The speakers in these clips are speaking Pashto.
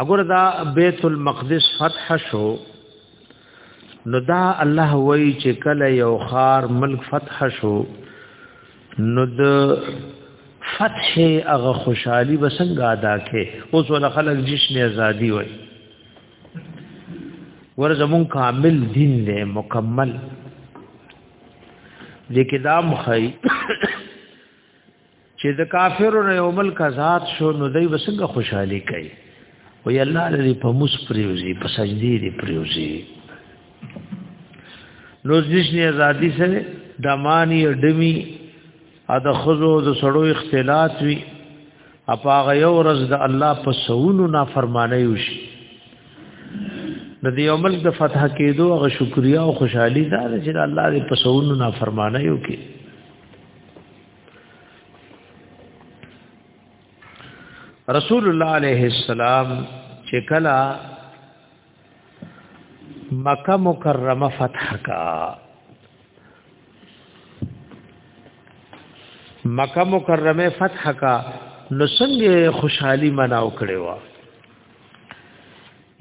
اگر دا بیت المقدس فتح شو نو دا الله وای چې کله یو خار ملک فتح شو نو د فتح هغه خوشحالي وسنګ ادا کې اوس ول خلک جشن ازادي وای ور زمون کامل دین دی مکمل لیکدام خی چې د کافرو نه یو ملک آزاد شو نو دوی وسنګ خوشحالي کوي وی الله دې په موس پریوزي په سجدي دې پریوزي نو ځنی ازادي سره دمانی ډمی ا د خزو د سړو اختلاط وی اپاغه یو ورځ د الله په سونو نافرمانی وشي د دې عمل د فتح کېدو غ شکریا او خوشحالي دا چې الله دې په سونو نافرمانی وکي رسول الله علیه السلام چې کلا مکه مکرمه فتح کا مکه مکرمه فتح کا نو څنګه خوشحالي مناو کړي وا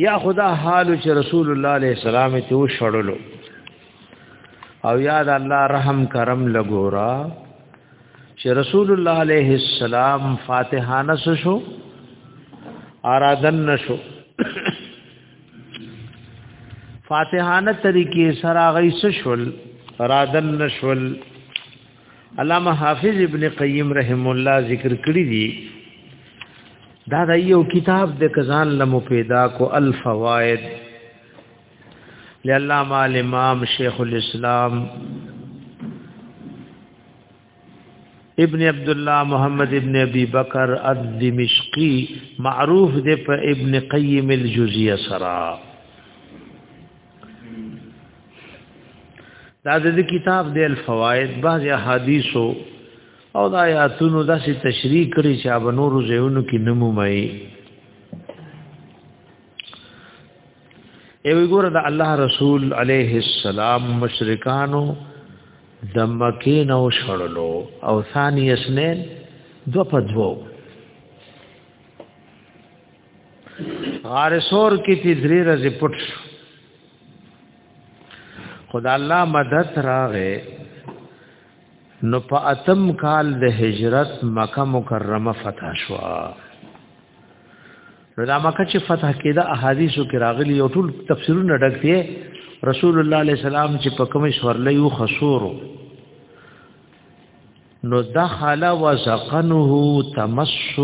یا خدا حال چې رسول الله علیه السلام ته و شړلو او یاد الله رحم کرم لګورا چې رسول الله علیه السلام فاتحانه شو آرادن شو فاتحانه طریقې سره غیس شول رادن شول علامه حافظ ابن قیم رحم الله ذکر کړی دی دا د یو کتاب د کزان لمو پیدا کو الفوائد لعلامه الامام شیخ الاسلام ابن عبد الله محمد ابن ابي بکر الدمشقي معروف دی په ابن قیم الجزیه سرا دا د دې کتاب د الفوائد بعض احادیثو او د آیاتونو داسې تشریح کړي چې اب نور زهونو کې نمومي ایوی ګور د الله رسول علیه السلام مشرکانو د مکې نو شړلو او ثانی اسنین دو په دوو غار سور کې چې درې ورځې پټ شو خدا الله مدد راغې نو په اتم کال د هجرت مکه مکرمه فتح شو نو دا مکه چې فتح کېده احادیثو کې راغلي او ټول تفسیرونه ډک دي رسول الله علیه السلام چې په کومې سورلې یو خسورو نو دخل وزقنه تمس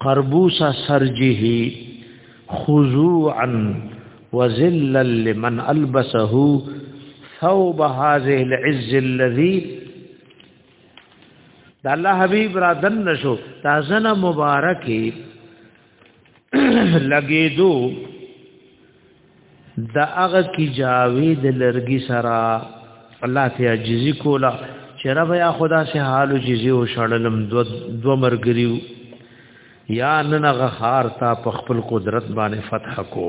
قربوس سرجه خضوعا وذلا لمن البسه ثوب هذه العز الذي دا الله حبيب را دن نشو تازن مبارکی لګېدو د هغه کی جاوی د لرګي سره الله ته عجزي کولا چې رب یا خدا سه حال جزي او شړلم دو دو مرګریو یا نن غخار تا په خپل قدرت باندې فتح کو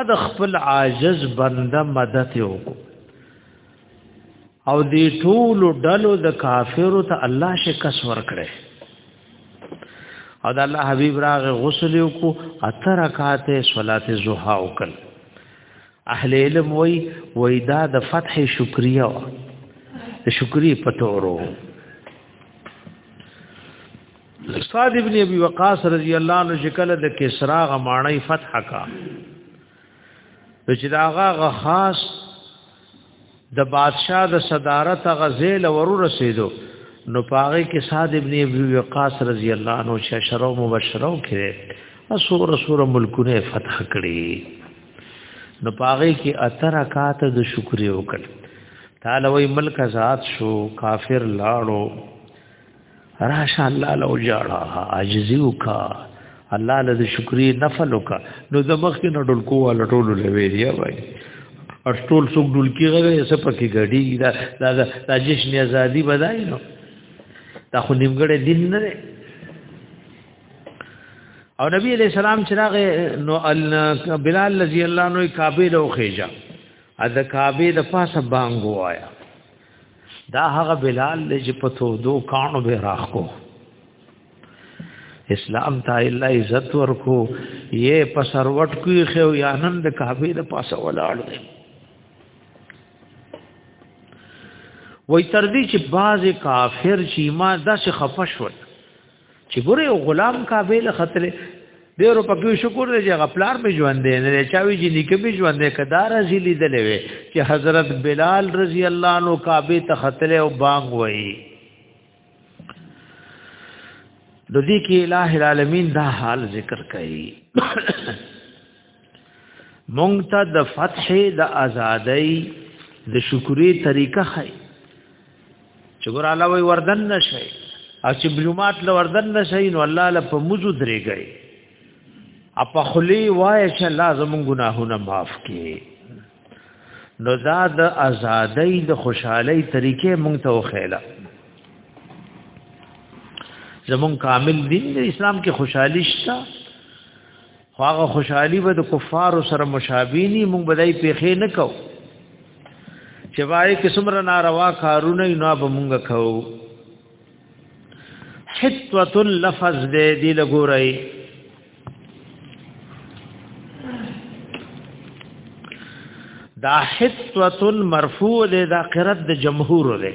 ا د خپل عاجز بنده مدد وکړو او دی ټول ډلو د کافرو ته الله شکس ورکړي او د الله حبيب راغ غسل وکړو اتر رکعات صلات زوحا وکړ اهل علم وای وای دا د فتح شکریا د شکرې پتورو سعد ابن ابي وقاص رضی الله عنه شکل د کسرا غمانه فتح کا چې داغه غ خاص د بادشاہ د صدارت غزیل ورو رسیدو نو پاغه کې سعد ابن ابي وقاص رضی الله عنه چې شرو مبشرو کړي اسور اسور ملکونه فتح کړي نو پاغه کې اتر کات د شکر یو کړ تعالی وی ملک آزاد شو کافر لاړو راشه الله له جاړه عاجزي وکا الله له شکرې نفل وکا نو د مخ نه ډول کوه لټول لوي دی وای ارټول څوک ډول کیږي څه پکې غړي دا دا د جشن ازادي بدای نو دا خو نیمګړې دین نه دی او نبی علیہ السلام چراغ نو بلال رضی الله عنه کعبه له خېجا ا د کعبه د پاسه بانګ وایا دا هغه بلال چې په تو دو کانو به راخو اسلام ته الله عزت ورکو یې په سروټ کې خو یا نن د کعبه د پاسه ولاړ دی وای تر دې چې باز کافر چې ما داسې خفش وکړ چې ګوره یو غلام کابل خطر ډیرو پکې شکر دې چې غپلار می ژوند دې نه چاوي چې نیکه می ژوند دې کدا رضی لیدلې وي چې حضرت بلال رضی الله عنه کعبه ته خطر او بانګ وایي د دې کې الٰه العالمین دا حال ذکر کړي مونږ ته د فتح د ازادۍ د شکرې طریقه خای چې ګور الله وي وردن نشي او چې بلومات له وردن نشي نو الله له په موجو درېږي اپ خلی وای چې الله زمون ګناهونه معاف کړي نو دا د ازادۍ د خوشحالۍ طریقې مونږ ته وخیله زمون کامل دین د اسلام کې خوشحالي شته خو هغه خوشحالي به د کفارو سره مشابهني مونږ بدای پیخې نه کو چې وای کې څومره ناروا کارونه نه به مونږ کو حتوه اللفظ دې دی لګورای دا حتوه مرفوع دې دا قرت د جمهور دې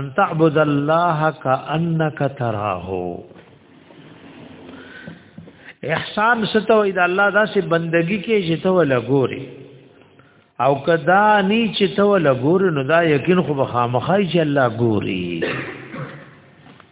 ان تعبد الله کانک تراه احسان ستو اې د الله داسې بندگی کې چې ته ولا ګوري او کدا نی چې ته ولا ګوري نو دا یقین خو به خامخای چې الله ګوري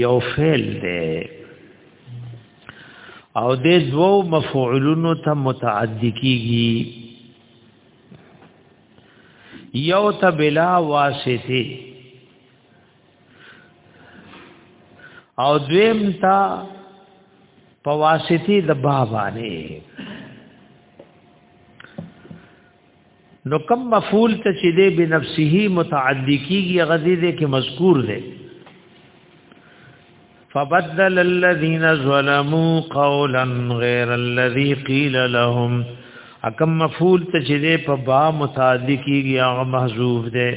یو فعل دی او د دوو مفعولونو ته متعدی کیږي یو ته بلا واسطه او دویم ته په واسطه د بابا نه نو کم مفعول ته چې دی بنفسه متعدی کیږي غزي دې کې مذکور دی فبدل الذين ظلموا قولا غير الذي قيل لهم اکم مفعول ته چې دی په با متعدی کیږي هغه محذوف دی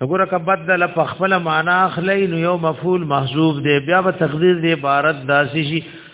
وګوره ک بدل په خپل معنا اخلي نو یو مفعول محذوف دی بیا به تقدیر دی عبارت داسي شي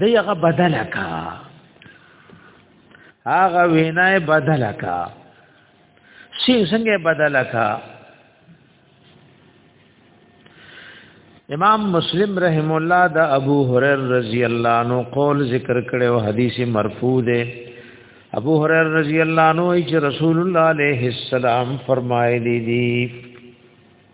دی هغه بدل کا هغه وینای بدل کا سی څنګه بدل کا امام مسلم رحم الله دا ابو هريره رضی الله عنه قول ذکر کړي او حدیث مرفوع ده ابو هريره رضی الله عنه چې رسول الله عليه السلام فرمایلی دي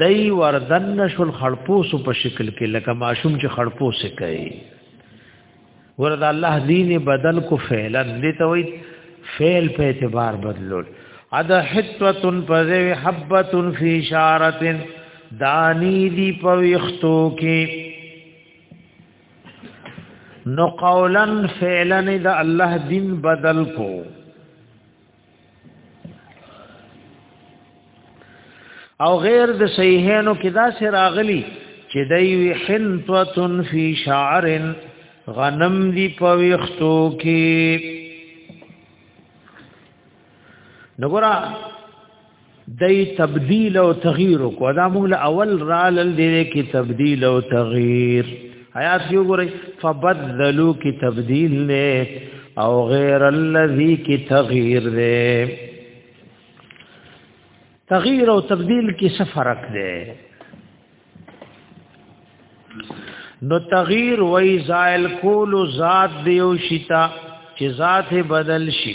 دای وردن نشول خړپوس په شکل کې لکه ماشوم چې خړپوس کوي ورد الله دین بدل کو فعلا دي ته وي فعل په اعتبار بدلول ادا حتوتن پزوی حبتن فی شارتن دانی دی پویختو کی نو قولا فعلا دا الله دین بدل کو او غیر د صحیحینو کې دا سره راغلی چې دوی حنتوتن فی شعر غنم دی په وختو کې نګورا دای تبديل او تغییر کو دا موږ له اول را لل دي کې تبديل او تغییر آیات یو ګورئ فبدلو کې تبديل نه او غیر الذی کې تغییر ده تغییر او تبديل کې څه فرق ده نو تغییر وای زائل کول ذات دیو شتا چې ذات بدل شي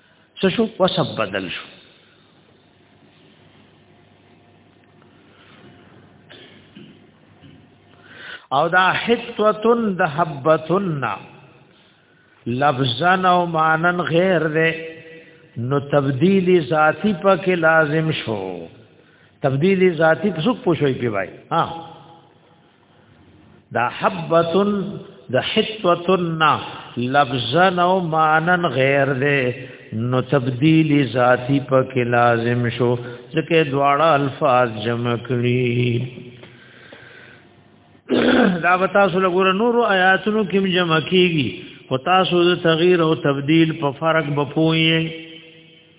څه شو وسب بدل شو او دا حتوتن د حبتن لفظن او مانن غیر ده نو تبدیلی ذاتی پکې لازم شو تبدیلی ذاتی څوک پوښوي پی وای ها دا حبتن د حتوتن لفظن او مانن غیر ده نو تبدیل ذاتی پکې لازم شو ځکه دواړه الفاظ جمع کړي دا وتا سره ګور نور آیاتونو کې جمع کیږي او تاسو د تغییر او تبديل په فرق بپوي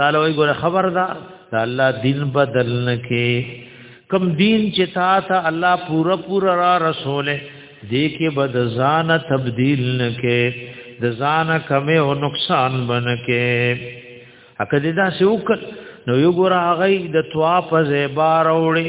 تعالی وی ګوره خبردار دا الله دین بدل نکې کم دین چې تا ته الله پورا پورا را رسوله دې کې بد ځان تبديل نکې د ځان کمې او نقصان بنکې اکه دې دا سوک نو یو ګور هغه د توا په زبار وړي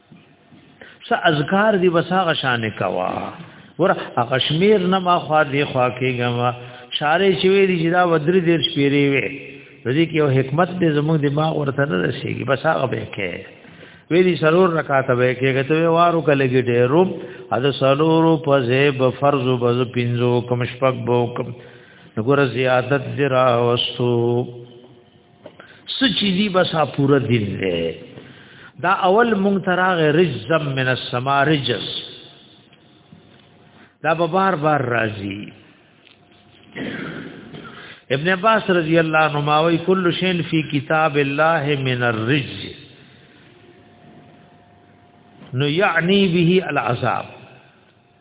س اذکار دی وساغه شان کوا ور اغشمیر نه ما خوا دی خوا کېګم شارې شوی دی چې دا ودری دیر شپېری وي دې کې یو حکمت دې زموږ دماغ ورته نه رسیږي بس هغه به کې ویلی سرور رکعات به کېږي ته وارو کله کې ډېرو اده سرور په زیب فرض بز پینځو کم شپږ بو کم نګور زیادت درا وستو سچې دي بس پورا دین دی دا اول مونږ تراغه رجزم من السما رجز دا به بار بار راځي ابن عباس رضی الله عنه ماوي کل شین فی کتاب الله من الرجز نو یعنی به العذاب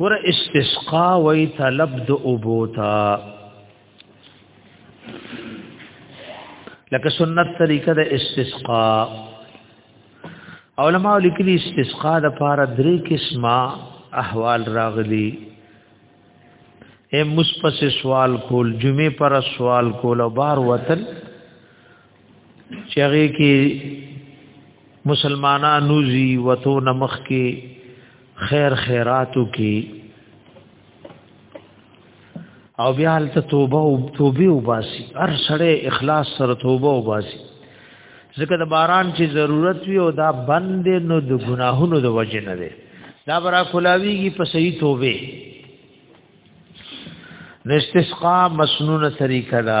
ور استسقا وی طلب د اوبوتا لکه سنت طریقه د استسقا علماء لیکلي استسقا د پاره درې قسمه احوال راغلي اے مصپس سوال کول جمعه پر سوال کول او بار وتل چې هغه کې مسلمانانو زی وته نمخ کې خیر خیراتو کې او بیا هلته توبه او توبه وباسي هر سړی اخلاص سره توبه وباسي ځکه د باران چې ضرورت وي او دا بند نو د ګناهونو د وجه نه دی دا برا کولاویږي په صحیح توبه نستسقا مسنونه طریقه ده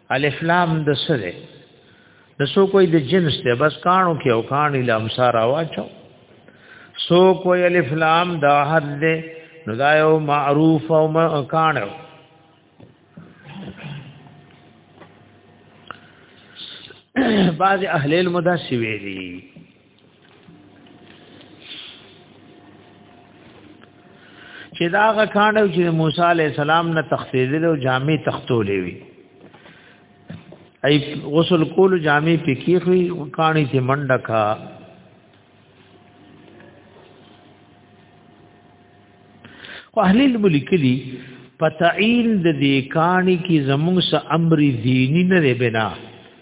الف لام د سره د سو کوئی د جنس ته بس کانو کې او کان اله امسار واچو سو کوئی الف لام د حد ده نو دا یو معروف او کانو بعض اهل المدث ویلي چې دا غ کانو چې موسی علی السلام نه تختیدل او جامع تختولې وي ای غسل کول جامع پکې خوې کانی چې منډه کا خو اهل الملکلی پتعین د دې کانی کې زموږ سره امر دینی نه بنا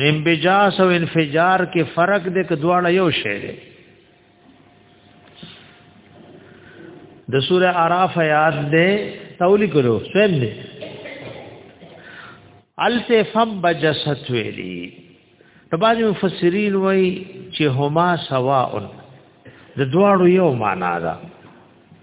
نیم بجاس او انفجار کې فرق دې ک دواړه یو شی دی د سوره আরাف آیات دې تولی کړو سویم دې الته فم بجست ویلی تباج مفسرین وای چې هما سواء د دواړو یو معنا ده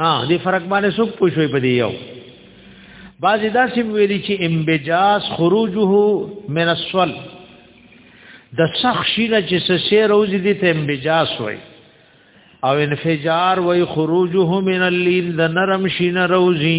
ها دې فرق باندې څوک پوښوي په دې یو بعضی دا سیم ویلی چې امبجاز خروجه من السول د سخ شینه چې سسه روزي دي ته امبجاز وای او انفجار وای خروجه من الليل د نرم شینه روزي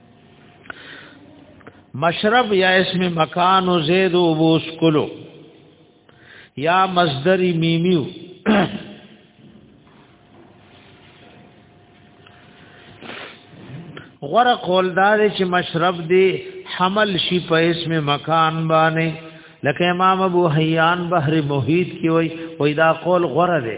مشرب یا اسم مکان و زید و بوس کلو یا مصدری میمیو غره قول دار چې مشرب دی حمل شي په اسم مکان باندې لکه امام ابو حیان بحر محیط کی وای وای دا قول غره دی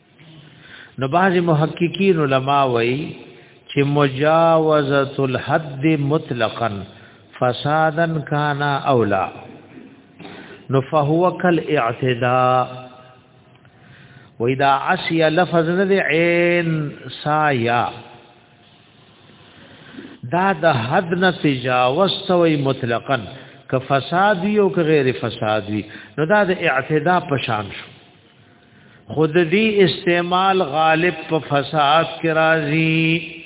نو بعض محققین علما وایي چې مجاوزت الحد مطلقا فسادا کان او لا نو فهو کل اعتداء واذا عصي لفظ ذي عين سايا دا د حد نه تجاوز سوی مطلقاً که فساد وی او که غیر فساد وی نو دا د اعتدا پشان شو خود دی استعمال غالب په فساد کې راځي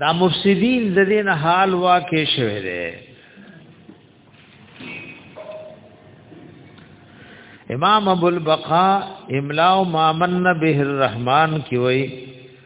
دا مفسدین د دین حال واقع شوه دی امام ابو البقاء املاء ما من به الرحمن کی وای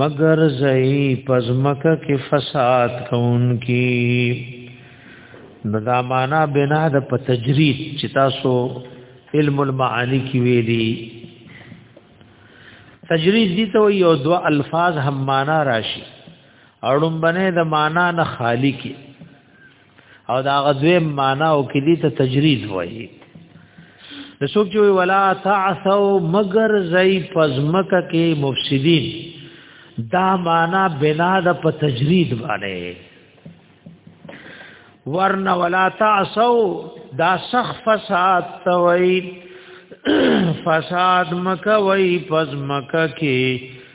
مگر زئی پزمک کې فساد کوونکی نو دا معنا بنا د په تجرید چې تاسو علم المعانی کې ویلي تجرید دي ته یو دو الفاظ هم معنا راشي اړم بنه د معنا نه خالی کې او دا غزوه معنا او کلی ته تجرید وایي د څوک چې ولا تعثو مگر زئی پزمکه کې مفسدين دا معنا بنا د په تجرید باندې ورنا ولا تعثو دا سخ فساد توي فساد مکه وای پزمکه کې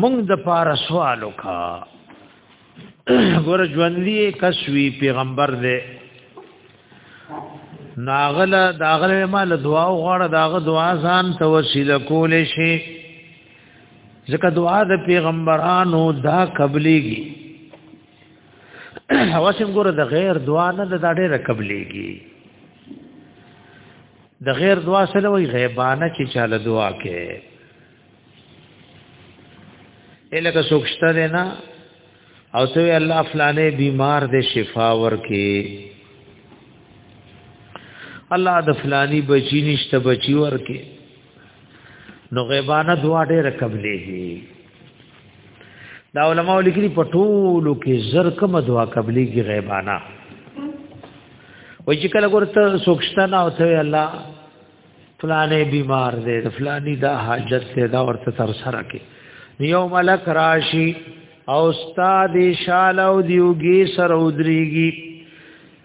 مونږ د پاره سوال وکا ګور ژوندې کسوی پیغمبر دې ناغله داغله مال دعا غواړه داغه دعا ځان ته وسیله کول شي ځکه دعا د پیغمبرانو دا قبليږي اوسم ګور د غیر دعا نه د ډېره قبليږي د غیر دعا سره وی غیبانه چې چاله دعا کې الکه سوکشته ده نه او ته الله فلانه بیمار دې شفا ورکې الله د فلانی بچی نشته بچی ورکې نو غیبانه دعا ډېر قبلېږي دا علماء لیکلي په ټولو کې زر کوم دعا قبلي کې غیبانا وای چې کله ورته سوکشتنه او ته الله فلانه بیمار دی فلانی دا حاجت دی دا ورته تر سره کې یو ملک راشي او استاد شالو دیوږي سر ودريږي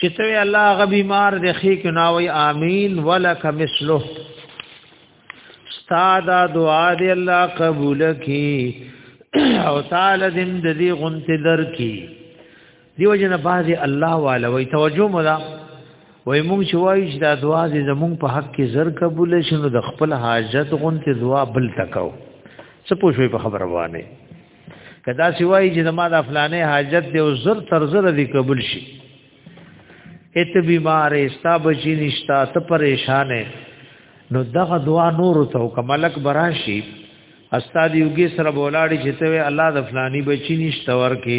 چې ته الله غ بیمار دی خې کې ناوي امين ولک مثله استاد دعا دی الله قبول کړي او تعالی دې د دې غنت در کی دیو جن بعضی الله والا وی توجه مولا وای مونږ چې وایو چې دا دعا دې زمونږ په حق کې زر قبول شي نو د خپل حاجت غونته دعا بل تکاو څه پوښوي په خبره وانه کدا سی وای چې زما د فلانه حاجت دی او زر تر زر دی قبول شي ات بیمار استا بچی نشتا ته پریشان نو دغه دعا نور ته کملک براشي استاد یوګي سره بولاړي چې ته الله د فلاني بچی نشته ورکي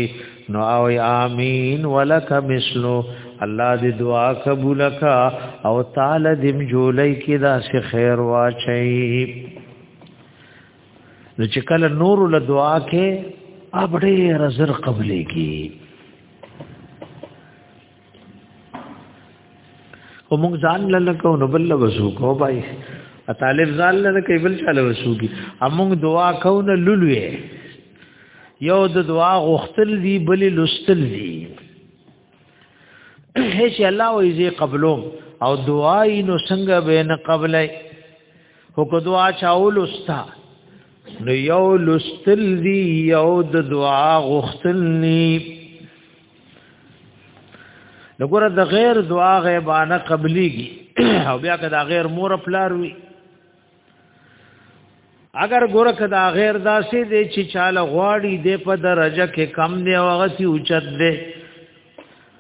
نو او امين ولک مثلو الله دې دعا قبول کا او تعالی دې جولای کې دا خیر واچي نو چې کله نور له دعا کې ابډه رزر قبلې کی او موږ ځان لاله کو نو بل وسو کو بای طالب ځان لاله کې بل چاله وسو کی موږ دعا کو نه لولوې یو د دعا غختل دی بل لستل دی هیڅ الله وې قبلو او دعای نو څنګه به نه قبلې خو کو دعا چاول استا نو یو لستل دی یو د دعا غختل نی نو ګره د غیر دعا غیبانه قبليږي او بیا کدا غیر مور پلار وی اگر ګوره کدا غیر داسې دی چې چاله غواړي د په درجه کې کم دی او غسی اوچت دی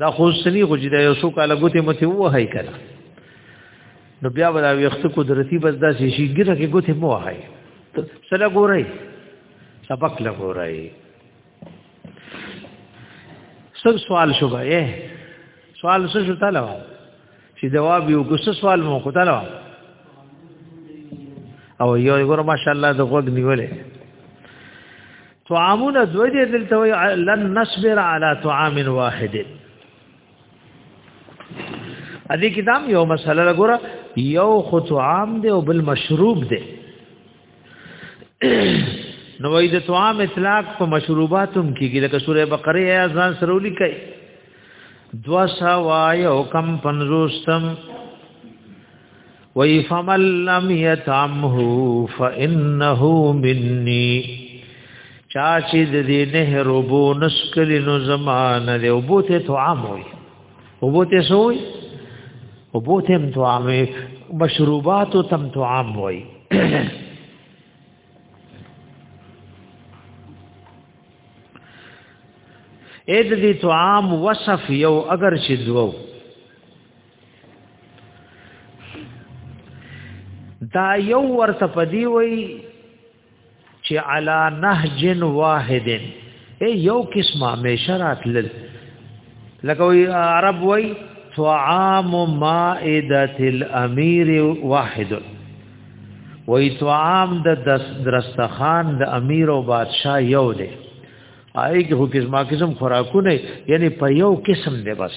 دا خو سني خو چې دا یو څو کاله ګوتې مته وهاي کړه نو بیا ولا وخت قدرتي بس دا شي ګره کې ګوتې مو وهاي سره ګورای سبق لا ګورای سب سوال شو به سوال څه شو تعالی چې جواب یو کوس سوال مو کو تعالی او یو ګور ماشاءالله د غوږ نیولې طعامونه دوی دې دلته وي لن نصبر على طعام واحد ا دې کتاب یو مسله لګوره یو خو طعام دی او بل مشروب دی نو وای د طعام اطلاق په مشروباتم کېږي لکه سوره بقره یا ځان سره ولیکي دوا سوا یو کم پنځوستم وی فمن لم یتعمه فانه مني چا چې د دې نهر وبو نسکل نو زمانه له وبو ته طعام وي وبو ته سوي وبو ته طعام مشروبات تم طعام وي اې د دې طعام وصف یو اگر چې دوو دا یو ورته پدی وای چې علا نهج واحد ای یو قسمه همیشه راتلل لکه وی عرب وای طعام مائده الامیر واحد وی طعام د درستخان د امیر او بادشاہ یو دی آی کې هو قسمه قسم خوراکونه یعنی په یو قسم دی بس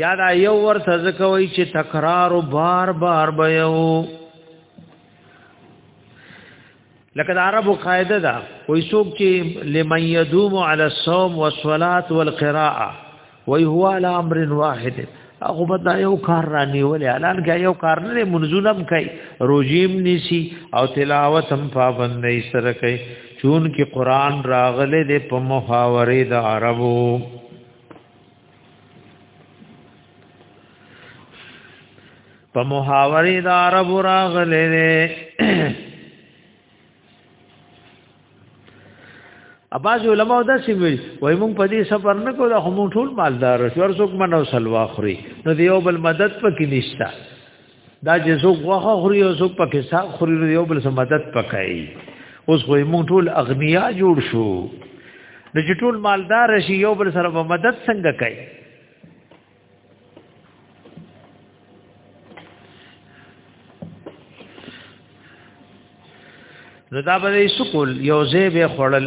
یا دا یو ورته ځکوي چې تکرار بار بار به یو لکه د عربو قاعده ده وای څوک چې لمن يدوم على الصوم والصلاه والقراءه وای هو على امر واحد هغه به دا یو کار رانی ولې الان کې یو کار نه منځونم کوي روجیم نسی او تلاوت هم پابند نه سره کوي چون کې قران راغله د په محاوره د عربو په محاورې د عرب راغلې ده اباز علماء دا سی وی وای مونږ په دې سفر نه کو دا هم ټول مالدار شو ورڅوک منو سلوا خوري نو دیو بل مدد پکې نشتا دا چې څوک غوخه خوري او څوک پکې سا خوري نو یو بل سره مدد پکایي اوس خو موږ ټول اغنیا جوړ شو نو چې ټول مالدار شي یو بل سره په مدد څنګه کوي نو دا به سکول یو ځای به خړل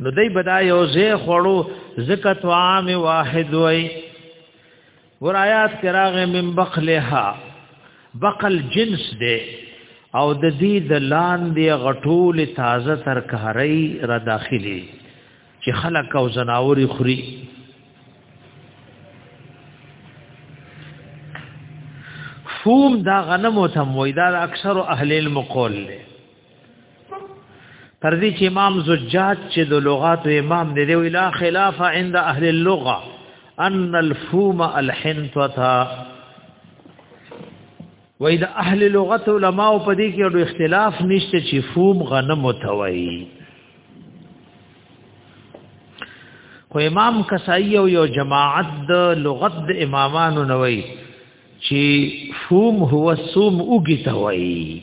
نو دای بدا یو زه خړو زکه طعام واحد وای ور آیات کراغ من بخلها بقل جنس دی او د دې د لاندې غټول تازه ترکاری را داخلي چې خلک او زناوري خوري فوم دا غنم او تم وای دا اکثر اهل المقول له تر دې چې امام زجاج چې د لغات امام دی دی ویلا خلاف عند اهل اللغه ان الفوم الحنطه و اذا اهل لغت علماء په دې کې ډېر اختلاف نشته چې فوم غنم توي خو امام کسائی او یو جماعت د لغت د امامانو نووي چې فوم هو سوم اوګي توي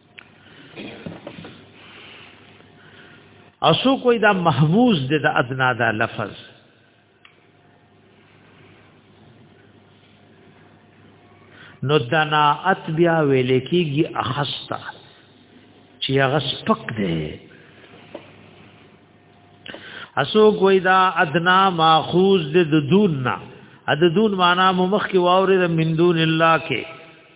اسو کوئی دا محموز دی د ادنا دا لفظ نو دنا ات بیا ویل کیږي اخستا چې هغه سپک دی اسو کوئی دا ادنا ماخوذ د دون نه د دون معنا مخ کې واورې د من دون الله کې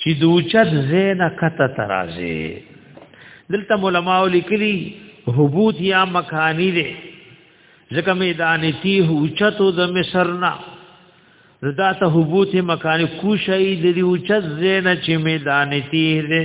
چې د اوچت زینا کته ترازه دلته علماء لیکلي حبوت یا مکانی دی ځکه میدان تی اوچتو د مصر نه دا ته حبوت مکانی کوشي د دې اوچت زینا چې میدان تی دی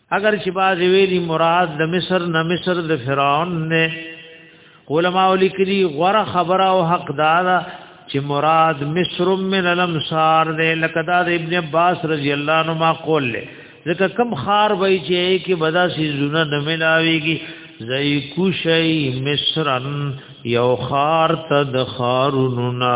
اگر چې باز ویلی مراد د مصر نه مصر د فرعون نه علماء لیکلي غره خبره او حق دار چې مراد مصر من الامصار ده لکه دا د ابن عباس رضی الله عنه ما قول له ځکه کم خار وای چې کې بدا سي زونه نه ملاويږي زئی کوشي مصرن یو خار تد خاروننا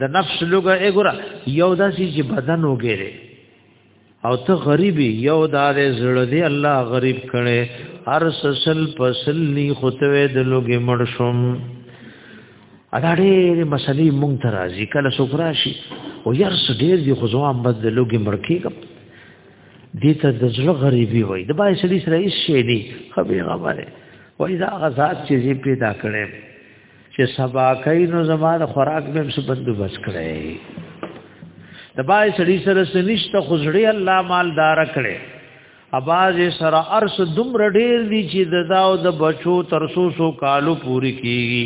د نفس لوګه اګره یو داسې چې بدن وګره او ته غریب یو دار زړه دی الله غریب کړي هر سسل پسل نی خطوه د لوګي مړ شوم ادا ډېر مسلې مونږ ته راځي کله سوکراشي او یار څه ډېر دی خو ځواب بد د لوګي مړ کېږم دې ته د زړه غریبي وای د بای سړي سره هیڅ شي نه خبره غواړي وای دا غزاد چې پیدا کړي چې سبا کوي نو زما د خوراک به څه بندوبست کړي د بای سړي سره سنشت خزړي الله مالدار کړي اباز سره ارس دم رډیر دي چې د داو د بچو تر سو سو کالو پوری کیږي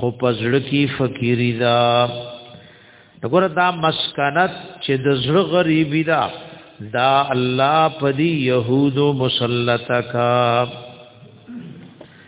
خو پزړ کی فقیری دا وګوره دا مسکنت چې د زړه غریبی دا دا الله پدی يهودو مسلطه کا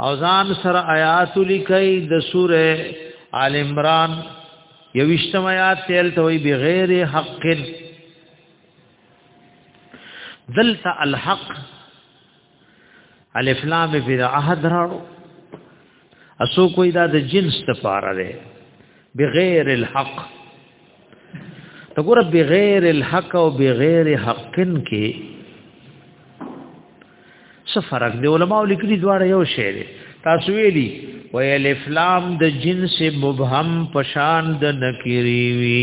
او ځان سره آیات لیکي د سوره آل عمران یوشتم آیات تل توي بغیر حق دلت الحق الف لام فی عهد راو اسو کوئی دا د جنس ته پاره ده بغیر الحق ته ګور بغیر الحق او بغیر حقن کې څه فرق دی علماء لیکلي دواړه یو شی دی تاسو ویلي ویل افلام د جنس مبهم پشان د نکری وی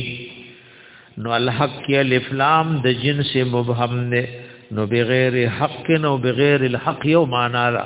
نو الحق یا الافلام د جنس مبهم نه نو بغیر حق نو بغیر الحق یو معنا ده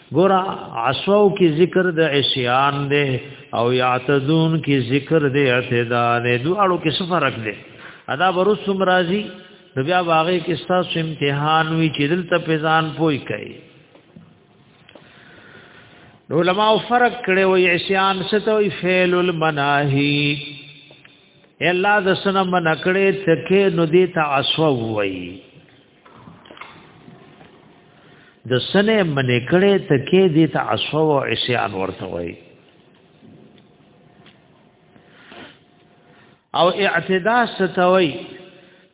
ګور عصو کی ذکر د عصیان دی او یعتدون کی ذکر دی اعتدا دی دو اړو کې څه فرق دی ادا ورسم راضی نو بیا واغې کې ستاسو امتحان وی چې دلته پیزان پوي کوي علماء فرق کړي وي عصیان ستوي فعل المناهی الله د سنم نکړې تکې نو دې تعصو وایي د سنه منې کړي ته کې دي ته اسو او عصيان ورته وای او اعتدا ستوي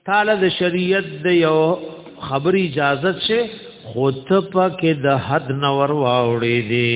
تعالی د شریعت د یو خبري اجازه شه خود په کې د حد نور واوړې دي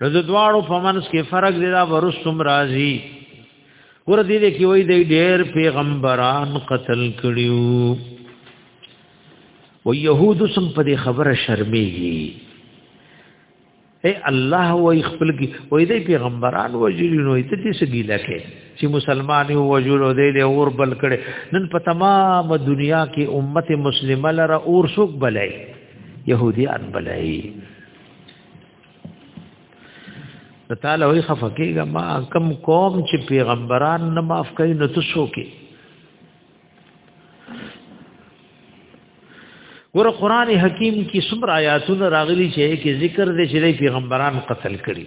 نو د دواړو په منځ کې فرق دی دا ورسوم راځي ور دې دې کې وای دی ډېر پیغمبران قتل کړیو و يهود سم په دې خبره شرمېږي اے الله وای خپل کې وای دی پیغمبران وجلی نو ته دې سګیلا کې چې مسلمان یو وجلو دې له اور بل کړي نن په تمام دنیا کې امت مسلمه لره اور سوق بلای يهوديان بلای ته تعالی وی خفقېګه ما کم قوم چې پیغمبران نه معاف کوي نو ته شو کې ګور قران حکیم کې څومره آیاتونه راغلي چې کې ذکر دې چې پیغمبران قتل کړي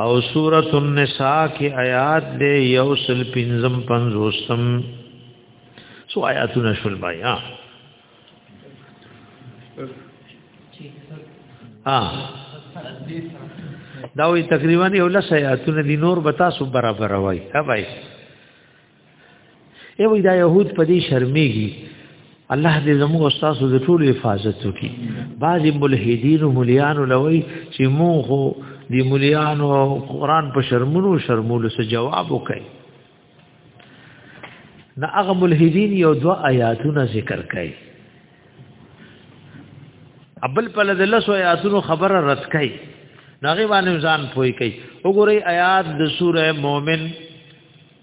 او سورۃ النساء کې آیات دې یوسل پنځم پنځوستم سو آیاتونه شول بیا ها دا وی تقریبا یو لس آیاتونه دي نور به تاسو برابر وای ها بھائی ای وای دا يهود په دې شرمېږي الله دې زموږ استاد د ټول حفاظت وکړي بعض ملحدین او مليان لوي چې موږ دې مليان او قران په شرمونو شرمولو سره جواب وکړي دا هغه ملحدین یو دوا آیاتونه ذکر کړي ابل په لدل سو آیاتونو خبره رد کړي ناغي باندې ځان پوي کوي وګورئ آیات د سوره مؤمن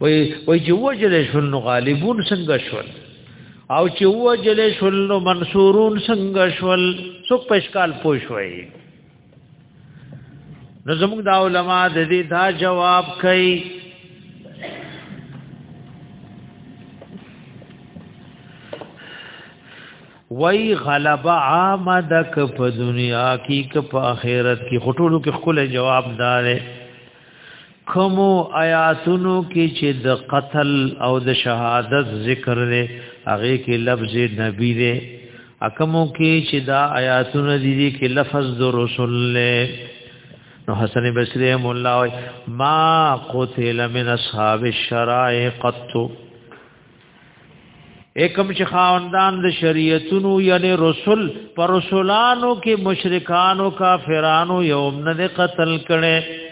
وای وای چې وجل شول نو غالبون څنګه شول او چې وجل شول نو منصورون څنګه شول څو پښکال پوښوي نو زموږ دا علما د دې دا جواب کوي وای غلبه عامه د ک په دنیا کې ک په آخرت کې خټولو کې خپل جواب دارې کومو آیاتونو کې چې د قتل او د شهادت ذکر دی هغه کې لفظ نبی دی اکمو کې چې دا آیاتونه دي دي کې لفظ د رسول له نو حسن بصری مولا ما قتل من اصحاب الشرائع قط اکم چې خاوندان د شریعتونو یعنی رسول پر رسولانو کې مشرکانو کافرانو یوم نه قتل کړي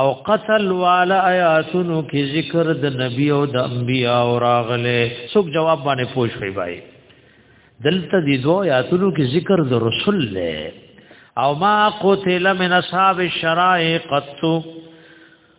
او قتل والا آیاتونو کې ذکر د نبی او د انبیا او راغله څوک جواب باندې پوښ وی بای دلته د دوه آیاتونو کې ذکر د رسول له او ما قتل من اصحاب الشرائع قط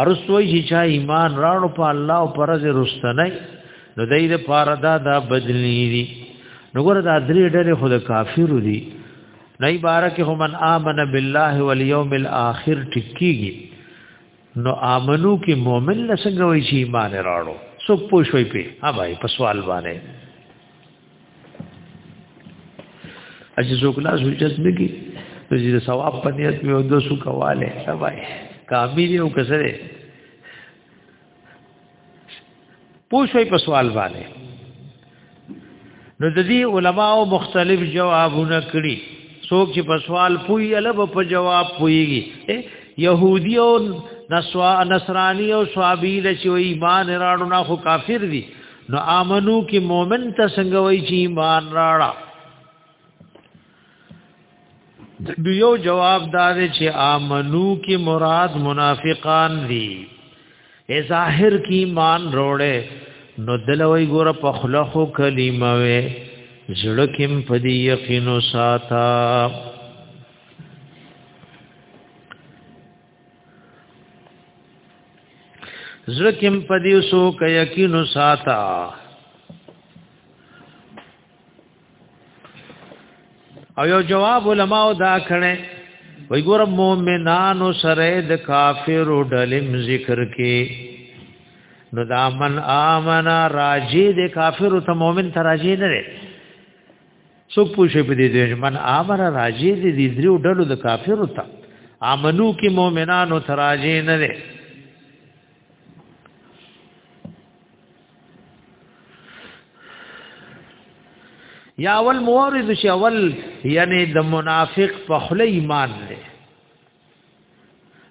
ارسوي چې چا ایمان راړو په الله او پر ورځ رستنه نو دای د پاره دا دا بدلی دي نو ګور دا درې ډېر خود کافر دي نه بارک هم من امن بالله والیوم الاخر ټکیږي نو امنو کې مؤمن لسنګ وای شي ایمان راړو سو پوښوي په ها بھائی په سوال باندې اجي څوک لا سوچت نه کی نو چې ثواب په نیت مې ودو سو کواله سبای کامل یو کسره پوښوي په سوال باندې نو د دې علماو مختلف جوابونه کړي څوک چې په سوال پوي الب په جواب پويږي يهودي او نسوا نصراني او صابيل چې ایمان راړو نه خو کافر دي نو امنو کې مؤمن ته څنګه وای چې ایمان راړه د یو جواب دار چې امنو کې مراد منافقان دي ای ظاهر کې ایمان وروړي نو دلوي ګوره په خلخو کلمه وي زړه کې په دې یقینو ساته زړه کې په دې سو کې یقین ساته او یو جواب علماء دا کړي وای ګور مؤمنانو سره د کافر ډلم ذکر کې نو دا من آمنا راجی د کافر ته مؤمن ته راجی نه څوک پوښي په دې دشمن امر راځي دې دې دریو ډلو د کافرو ته امنو کې مؤمنانو ته راځي نه دي یا اول مورد شي اول یعنی د منافق په خله ایمان دی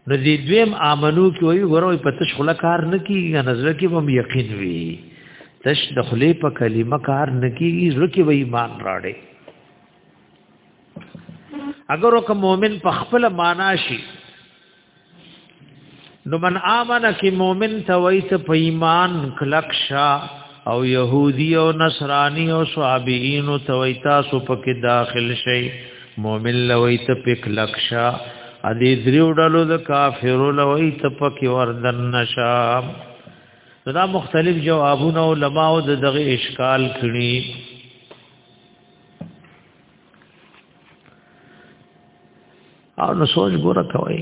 نو دې دویم امنو کې وی وروي په تش خلا کار نه کیږي نظر کې هم یقین وی تش د خلې په کلمه کار نه کیږي زړه کې وی ایمان راړي اگر وک مؤمن په خپل معنا شي نو من امنه کی مؤمن ته وای ته په ایمان کلکشا او يهودي او نصراني او صابئين ته وای تاسو پکې داخل شئ مؤمن لوي ته پک لکشا ا دې دریو ډلو د کافرو لوي ته پکې وردن نشا دا مختلف جوابونه علماء د دغه اشکال کړي او نو سوچ ګوره کوي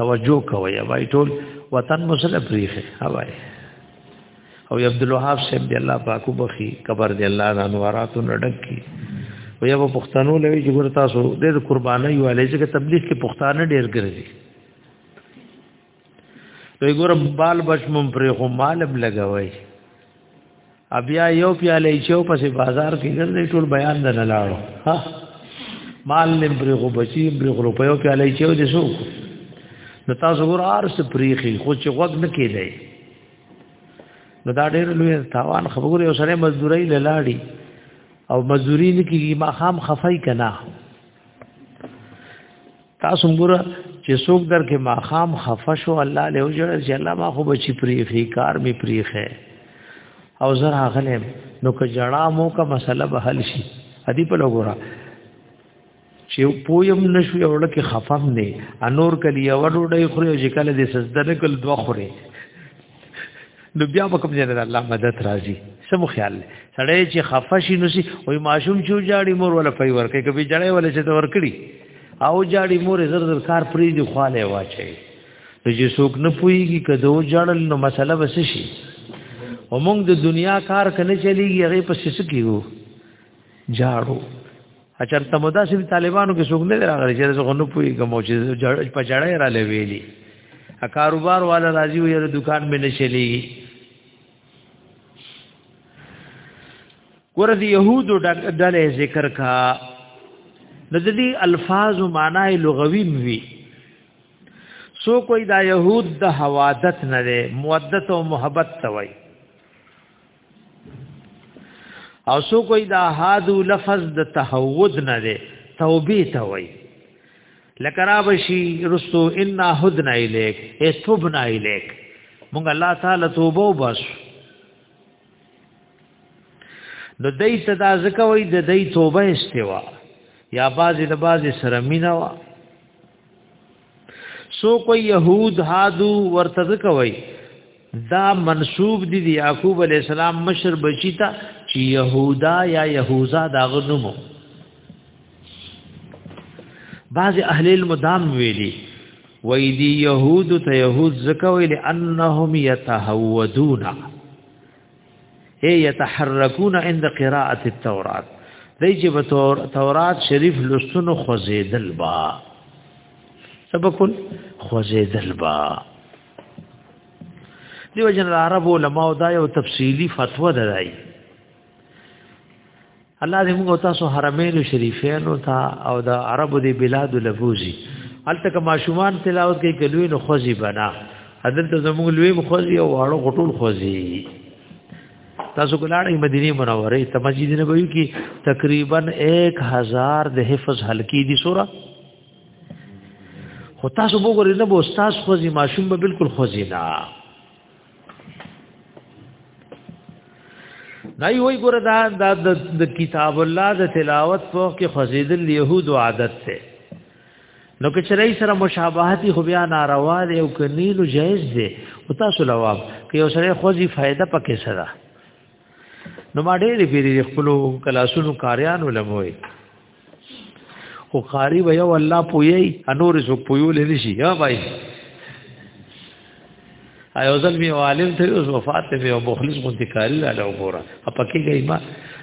توجه کوي وای ټول وطن مسله پریخه هواي او عبد الوهاب صاحب دی الله پاکو بخي قبر دی الله د انواراتو نډک کی و یو پښتنو لوي چې ګور تاسو د قرباني والي چې تبلیغ کې پښتانه ډېر ګرځي نو ګور بال بشمم پر خو مالم لګوي بیا یو پیاله چو پس بازار کې ګرځي ټول بیان نه لاړو ها مال نیم پر خو بچی پر خو په یو پیاله چو دې سو نو تاسو ګور ارس پریخي خو چې وګ نه کېدای نو دا ډېر لوی تاوان خبره یو سره مزدوري لاړی او مزدوري نه کیږي ما خام خفای کنا تاسو ګوره چې څوک در کې ماخام خفه شو الله له وجره چې الله ما خو بچی پریخي کار می پریخه او زر هغلم نو که جړا مو کا مسله به حل شي ادي په لګورا چې پویم نشو یو لکه خفم نه انور کلی او ډوډۍ خوري او چې کله دې سجده نه کول دوه خوري نو بیا به کوم جنرال الله مدد راځي سمو خیال سړی چې خفه شي نو شي وای ماشوم چې جاړي مور ولا پي ورکه کبي جړای ولا چې تور کړی او جاړي مور زر زر کار پری دی خاله واچي نو چې څوک نه پويږي کدو جړل نو مسله بس شي او موږ د دنیا کار کنه چلیږي هغه په سس کیو جاړو اچر تمدا سي طالبانو کې څوک نه راغلي چې زه غنو پوي کوم چې په جړای را لويلي ا کاروبار والا راځي وي د دکان مې نشلېږي ورته يهودو ډلې ذکر کا د دې الفاظ معنی لغوي وي سو کوئی دا يهود د حوادث نه ده مودت او محبت توي او سو کوئی دا هادو لفظ د تهود نه دی توبه ته وای لکه را بشي رسو ان هدنا الیک ای توبنا الیک مونږ الله تعالی توبه وبس نو دای ته دا ځکه وای د دای توبه استوا یا باز د باز سره مینا وا سو کو يهود هادو ورته کوي دا منسوب دي دی يعقوب عليه السلام مشر بچی تا چې يهودا یا يهوزا دا غنمو بعض اهل المدام ویلي وای دی يهود ته يهود زکوي لانهم يتهودون هي يتحركون عند قراءه التوراة دای چې په تور تورات شریف لستونو خوځیدل با سبکل خوځیدل با دیو جن عرب علماء دا یو تفصیلی فتوا درای الله دې موږ تاسو حرمین شریفین او تا او د عربو دی بلاد لبوزي الته کما شومان تلاوت کوي کلوې نو خوځي بنا حضرت زموږ لوی مخوځي او واړو غټول خوځي تاسو ګلاړې مدینه منوره ته مسجد نبوي کې تقریبا 1000 د حفظ حلقې دي سورہ خو تاسو وګورئ نه بو استاد خوځي ماشوم به بالکل خوځي نه نه وی ګور دا د کتاب الله د تلاوت په کې خزیدل يهود عادت ته نو که چرای سره مشابهت خو بیا ناروا دی او کني نو جائز دی او تاسو لواب که یو سره خوځي فائدہ پکې سره نو ما ډېر پیری خپل کلاسونو کاریانو لموي خو قاری وی او الله پوی انور سو پویول نشي ها بھائی ایو ځل می عالم ته اوس وفات ته او مخلص مونږ کاری لاله وګوره اپکه گئی ما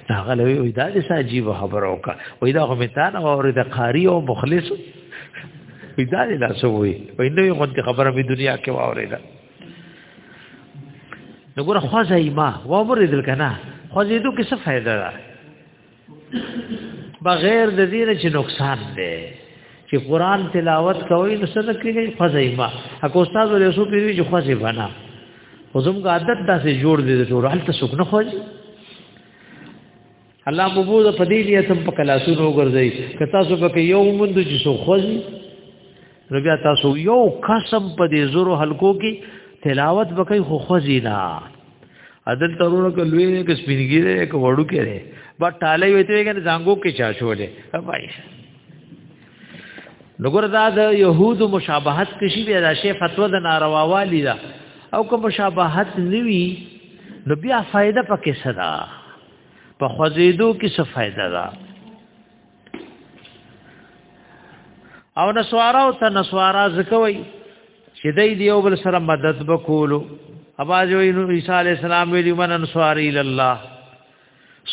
دا غلوی وی دا د ساجیب خبرو کا وی دا خو میتان او د قاری او مخلص وی دا لا سو وی وی نو یو خبره په دنیا کې واوریدا نو ګوره خوځای ما وامر دل کنه خوځې دو کې څه فائدہ ده بغیر د دې نه چې نقصان دی چې قران تلاوت کوي نو څه کوي فزای ما اکو استاد له سو پیری چې خوځي بنا خو زموږ عادت داسې جوړ دي ټول حالت سوک نه خوځي الله مبوز په دې نیت په کلاسونو ګرځي که تاسو په یو مند چې سو خوځي نو بیا تاسو یو قسم په دې زورو حلقو کې تلاوت وکي خو خوځینا عدل ترونه کې لوی نه کې سپینګیره کې وړو کې ده با ټاله وي ته کې زنګو کې چا شولې بای نګور دا د يهودو مشابهت کې شی بیا شی فتوا د ناروا والی دا او کوم مشابهت نیوی نو بیا فائدہ پکې صدا په خوځېدو کې څه فائدہ ده او نسوارا او ته نسوارا زکوي چې دای دی یو بل سره مدد وکولو اواز وی نو عیسی علی السلام ویلی من انصار الی الله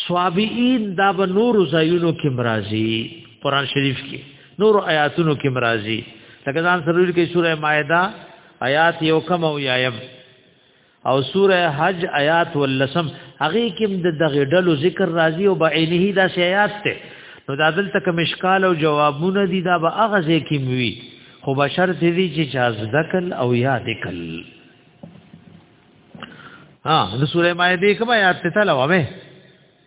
صابئین دا به نور زایونو کې مرাজি قران شریف کې نور آیاتونو کې مرাজি لکه ځان سره کې سوره مائده آیات یو کم او یایم او سوره حج آیات ولسم هغه کې د دغه ډلو ذکر راځي او بعینه دا شی آیات ته نو دا دلته کوم اشکال او جوابونه دي دا به هغه ځکه وي خو بشر دې چې چا ذکل او یاد کل ها د سوره مائده کوم آیات ته تلومه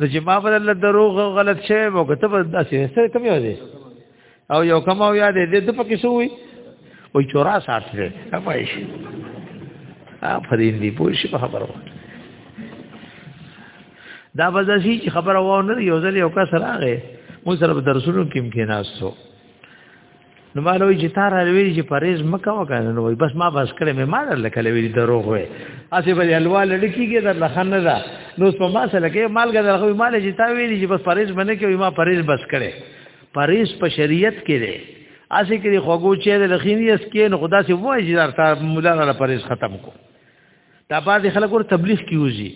نو چې ما په الله دروغ غلط شوی مو کته په داسې سره کوم یو دی او یو کوم او یاد دې ته پکې شو وي وای چورا سات دې پای شي ا فرین دی پوه شي په خبرو دا بزاشي چې خبره وونه یو ځل یو کا سره راغې مو سره درسونو کې امکانات سو نو مالوی چې تار الوی چې پرېز مکه وکړ نو بس ما بس کړې مې ما در لکه لوي دروغ وې اسی بل الوا لړکیږي در لخنه ده نو سو ما سره کې مالګه درخوي مال چې تا ویلي چې بس پرېز باندې کې ما پرېز بس کړې پرېز په شریعت کې ده اسی کې خوګو چې د لخینی اس کې نو خدا سي وای چې در تا مولا را پرېز ختم کو دا بعد خلکو تبلیغ کیږي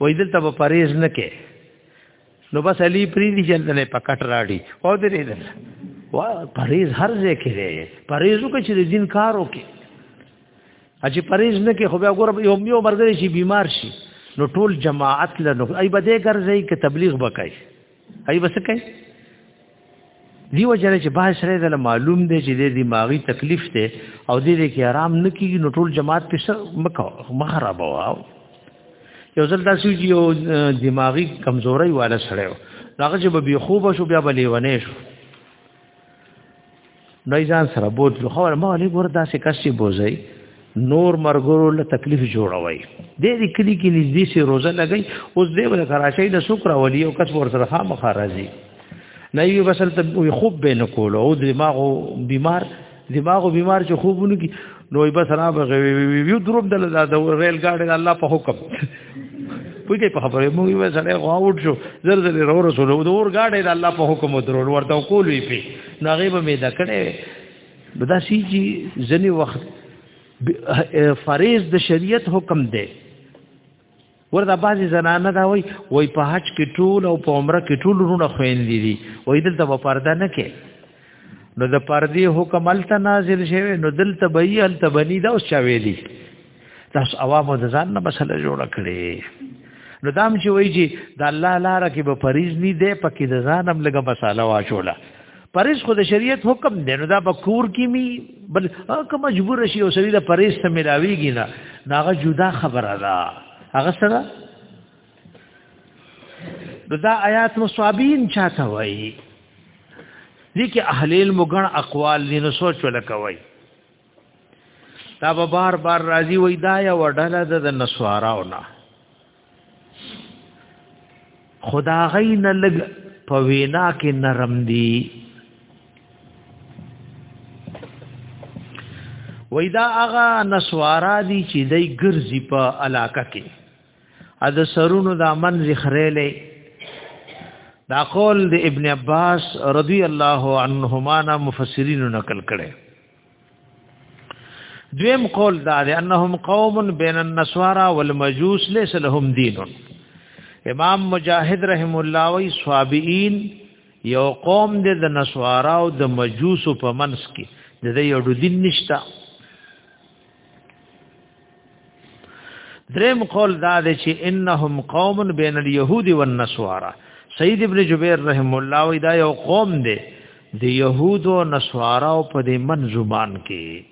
وای دلته په پرېز نه کې نو بس علی پری دی جلد نه پکټ راړي او درې دل وا پریز هر ځای کې دی پریزو کې چې دین کار وکي اجي پریز نه کې خو بیا ګور یو یو مرګري شي بیمار شي نو ټول جماعت له نو ای بده ګرځي کې تبلیغ وکړي ای بس کوي دیو جره چې باز سره د معلوم دی چې د دماغي تکلیف ته او د دې کې آرام نه کیږي نو ټول جماعت په سر مکو مخرب واو یو ځل داسې چې یو دماغي کمزوري والا سره هغه چې به خوب شو بیا بلې ونه شو نو ځان سره بوتلو خو ما ولې ګور داسې کس چې بوزي نور مرګرو له تکلیف جوړوي د دې کلی کې نږدې سي روزه لګي اوس دې ول کراچۍ د شکر ولي او کس ور سره خامخ راځي نه یو بسل ته خوب به نه کول او دماغ بیمار دماغ بیمار چې خوبونه کی نو یې بس را بغوي یو دروب د ریل ګاډي الله په حکم پوهې په خبره موږ یې سره غواوټ شو زر زر ورسول او د اور ګاډي د الله په حکم درول ورته کول وی پی ناغي به مې دکړې بدا سي جی ځنی وخت فرض د شریعت حکم دی ورته بعضی زنانه دا وای وای په حج کې ټول او په عمره کې ټول رونه خويندې دي وای دلته په پرده نه کې نو د پردي حکم الته نازل شوی نو دلته به یې الته بنی دا اوس چا ویلی تاسو عوامو د ځان نه مسله جوړه کړې نو دام چې وایي چې د الله لاره کې به فریض نه دی پکې د ځان هم لګه مساله واچوله فریض خو د شریعت حکم دی نو دا په کور کې می بل که مجبور شي او سړي د فریض ته ملاويږي نه ناغه جدا خبره ده هغه سره نو دا آیات مصابین چاته وایي دي کې اهل المغن اقوال دي نو سوچ ولکوي دا به بار بار راضی وای دا یا وډله د نسواراو نه خدا غین لګ په وینا کې نرم دی وای دا هغه نسوارا دي چې دای ګرځي په علاقه کې ا د سرونو د امن زخرېلې دا قول د ابن عباس رضی الله عنهما نه مفسرین نقل کړي دویم قول دا دی انهم قوم بین النسوارا والمجوس ليس لهم دین امام مجاهد رحم الله وی صابئین یو قوم د نسوارا او د مجوس په منس کې د یو دین نشتا دریم قول دا دی چې انهم قوم بین اليهود والنصارى سید ابن جبیر رحم الله وی دا یو قوم دی د يهود او نصارا او په دې من زبان کې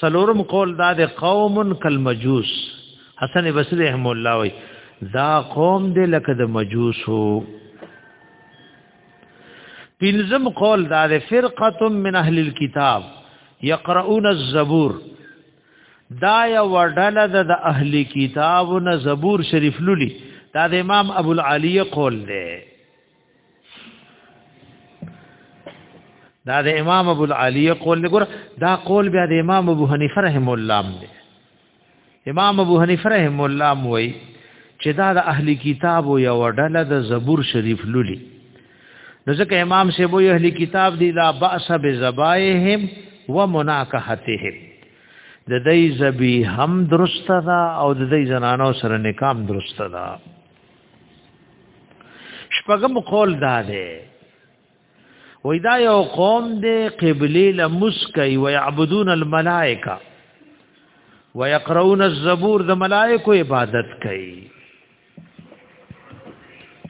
سلورم قول دا د قوم کالمجوس حسن بصری رحم الله وی دا قوم دی لکه د مجوسو پنځم قول دا ده فرقه من اهل الكتاب يقرؤون الزبور دا یا وډاله د اهل کتاب نه زبور شریف لولي دا د امام ابو العالی قول دی دا د امام ابو العالی قول دی ګور دا قول بیا د امام ابو حنیفه رحم الله دی امام ابو حنیفه رحم الله موي چې دا د اهلی کتاب او یو ډله د زبور شریف لولي نو ځکه امام سی بو اهلی کتاب دی لا باس بزبایهم ومناکحتهم د دې زبی هم درسته ده او د دې زنانو سره نکام درسته ده شپږم قول دا ده وای دا یو قوم دی قبلی لمسکی و یعبدون الملائکه و یقرؤون الزبور د ملائکو عبادت کوي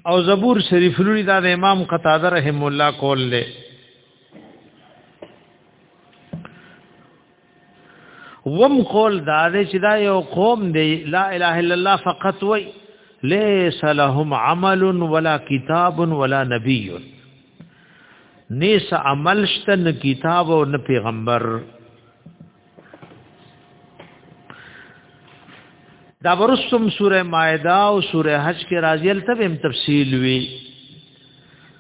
او زبور شریف لوري دا د امام قتاده رحم الله کول له وم قول دا دی چې دا یو قوم دی لا اله الا الله فقط وای ليس لهم عمل ولا کتاب ولا نبی نیس عمل شته نه کتاب او نه پیغمبر دا ورسم سوره مائده او سوره حج کې راځي تل به تفصیل وی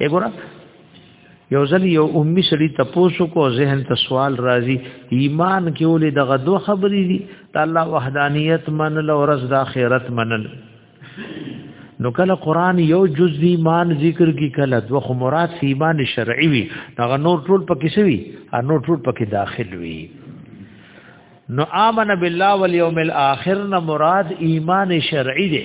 وګوره یو ځل یو امي سړي تپوسو کو ذهن ته سوال راځي ایمان کې ولې د غدو خبرې دي ته الله وحدانیت منل او رز د آخرت منل نو کله قران یو جز دی ایمان ذکر کی کله دو خو مراد سی ایمان شرعي وي هغه نور ټول پکې سوي ا نور ټول پکې داخل وي نو آمن بالله والیوم الاخر نه مراد ایمان شرعي دی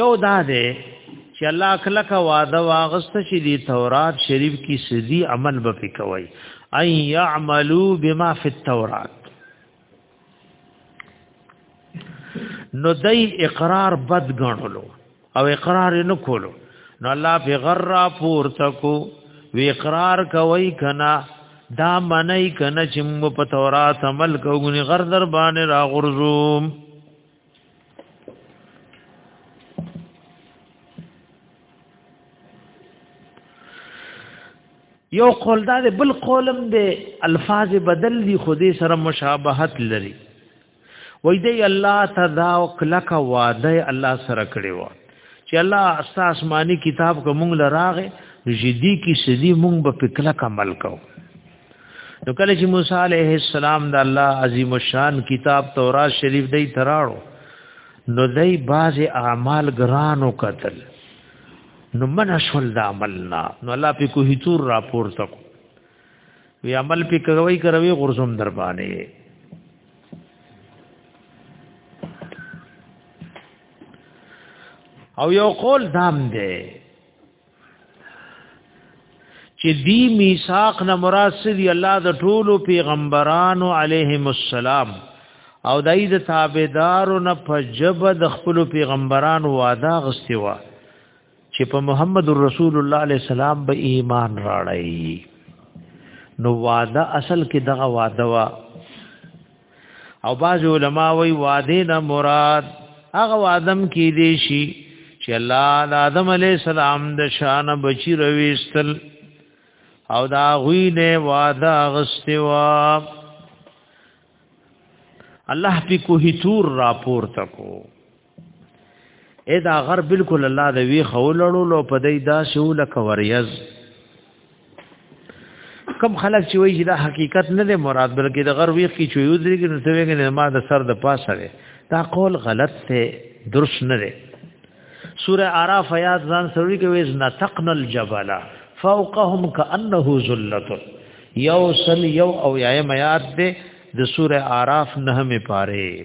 یو دا ده چې الله کله کا وعده واغست چې دی تورات شریف کی سدي عمل به پکوي اي يعملوا بما في التورات نو دای اقرار بد غنلو او اقرار نه کولو نو الله په غرا پور تکو وی اقرار کوي کنا دا منای کنا چې موږ په تورات عمل کوونی غر در باندې را غرزوم یو قول دا دی بل قولم دی الفاظ بدل دي خو دې سره مشابهت لري وای دی الله تدا او کلک وعده الله سره کړی و چې الله استا آسماني کتاب کو مونږ لراغه جدي کی سدي مونږ به پکلا عمل کو نو کله چې موسی عليه السلام د الله عظیم الشان کتاب تورات شریف دی تراړو نو دای باز اعمال ګرانو قتل نو من شول د عملنا نو الله په کوه تور راپور تک وی عمل په کوي کوي غرزم در باندې او یو قول دام دی چې دی میثاق نه مراد سړي الله د ټولو پیغمبرانو علیهم السلام او دای د تابعدارو نه په جبد خپل پیغمبرانو وعده غستوا چې په محمد رسول الله علیه السلام به ایمان راړی نو وعده اصل کې دغه وعده وا او باز علماء وی وعده نه مراد هغه وادم کې دی شي چې الله د آدم علی السلام د شان بچی رويستل او دا غوی نه وعده غستوا الله په کوه تور راپور تکو اې دا غر بالکل الله د وی خولړو لو په دې دا شو لکه وریز کم خلک چې وایي دا حقیقت نه دی مراد بلکې د غر ویخ کې چې یو ځري کې نو څه ویګنه ما د سر د پاسه وي دا قول غلط دی درست نه دی سوره اعراف آیات ځان سوري کې ویز نتقن الجبل فوقهم كانه ذلت یو سل یو او یایم آیات دی د سوره اعراف نه مې پاره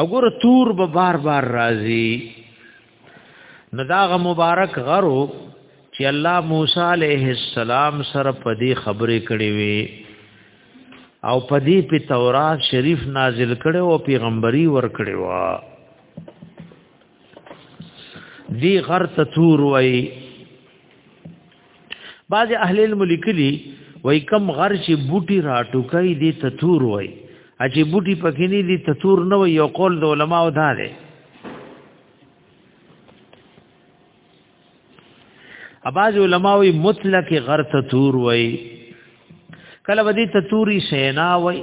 او ګور تور به بار بار راځي نو داغه مبارک غرو چې الله موسی عليه السلام سره په دې خبرې کړې وي او په دې په تورات شریف نازل کړي او پیغمبري ور کړي وا دی غر تور وای بعض اهل علم لیکلي وای کم غر چې بوټي راټوکای دي تتور وای اجي بوټي پکې نه دي تتور نه وای یو قول د علما او دا دی اباز علما وی مطلق غر تتور وای کله ودی تتوري سینا وای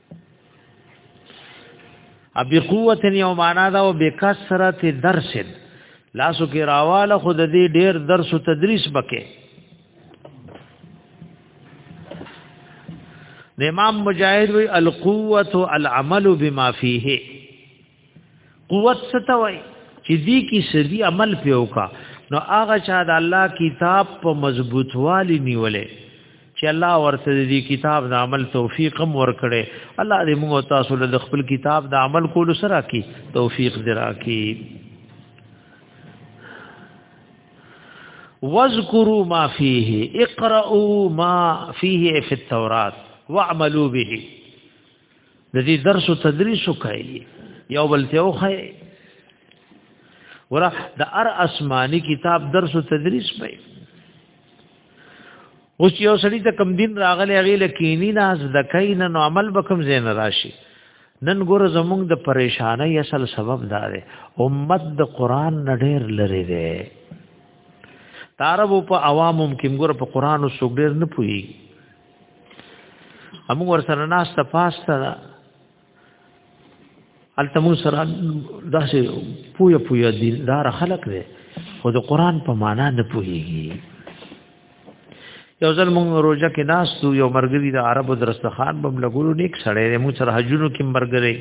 ابي قوت یو معنا دا او بکثرت درس لاسو کې راواله خود دې ډېر درس او تدریس بکې د امام مجاهد وی القوت العمل بما فيه قوت ستوي چې دې کې سدي عمل پیوکا نو هغه چا د الله کتاب په مضبوطوالي نیولې چې الله ورته دې کتاب د عمل توفیق هم ورکړي الله دې موږ تاسو له خپل کتاب د عمل کولو سره کې توفیق دراکې واذکروا ما فيه اقرأوا ما فيه في التوراة واعملوا به د دې درس او تدریس کوي یو بل ته وخی ورا د ار اسماني کتاب درس او تدریس پي اوس یو سړی ته کم دین راغلی هغه لکینی ناز د کین نو عمل بکم زین راشي نن ګور زمونږ د پریشانای اصل سبب دا دی امت د قران نډیر لري دی تارب په عوامو کې ګور په قران او سګډیر نه پوي امو ور سره ناس ته پاسته دا التمو سره داسې پویا پویا دي دار خلق دی خو د قران په معنا نه پوهیږي یو ځل مونږ روزه کې ناس تو یو مرګري د عربو درستخان بم لګولو نیک سړی دی مو سره حجونو کې مرګري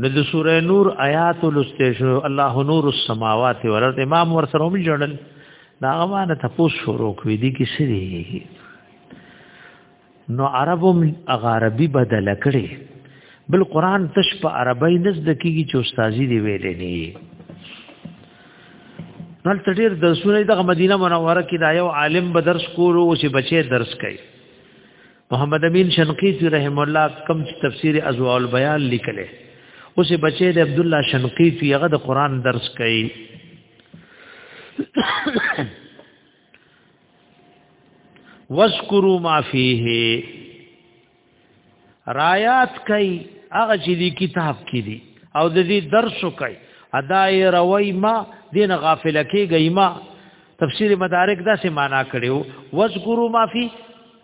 نو د سوره نور آیات ولستېشو الله نور السماوات والارض امام ور سره هم جوړل دا غوانه تاسو شروع کړی دي کې سری نو عربم عربي بدل کړي بل قران تش په عربی نزد کیږي چې استادی دی ویلې نه نو تدیر درسونه د مدینه منوره کې دا یو عالم به درس کولو چې بچي درس کوي محمد امین شنقیطی رحم الله کم تفسیر ازواء البیان لیکله اوسې بچی د عبد الله شنقیطی هغه د قران درس کوي واذکروا ما فیه رایات کوي هغه چې دی کتاب کې دي او د دې درس کوي ادای روي ما دین غافل کېږي ما تفسیر مدارک دا سه معنا کړو واذکروا ما فی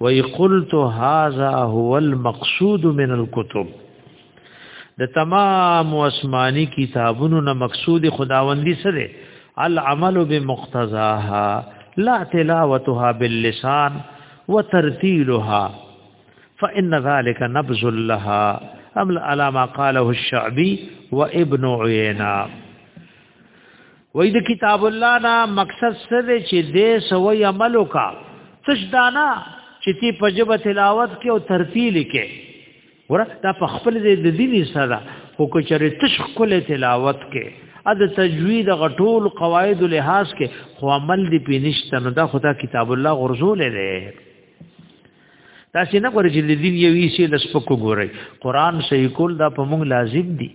وای قلت هاذا هو المقصود من الكتب د تمام اسماني کتابونو نه مقصود خداوندی سره العمل بمقتضاها لا تلاوتها باللسان وترتيلها فإن ذلك نبذ لها أم على ما قاله الشعبي وابن عيينة وای د کتاب الله نه مقصد څه دی چې دې سوي عمل وکا تش دانا چې تی په جبه تلاوت کې او ترتیل کې ور دا په خپل دې د دیني سره خو کو چرې تش خپل تلاوت کې ا د تجوید غټول قواعد لحاظ کې خو عمل دی پینشت نه دا خدا کتاب الله غرزول دی دا چې نه غوري چې دین یو شی د سپکو ګوري قران صحیح کول دا په موږ لازم دي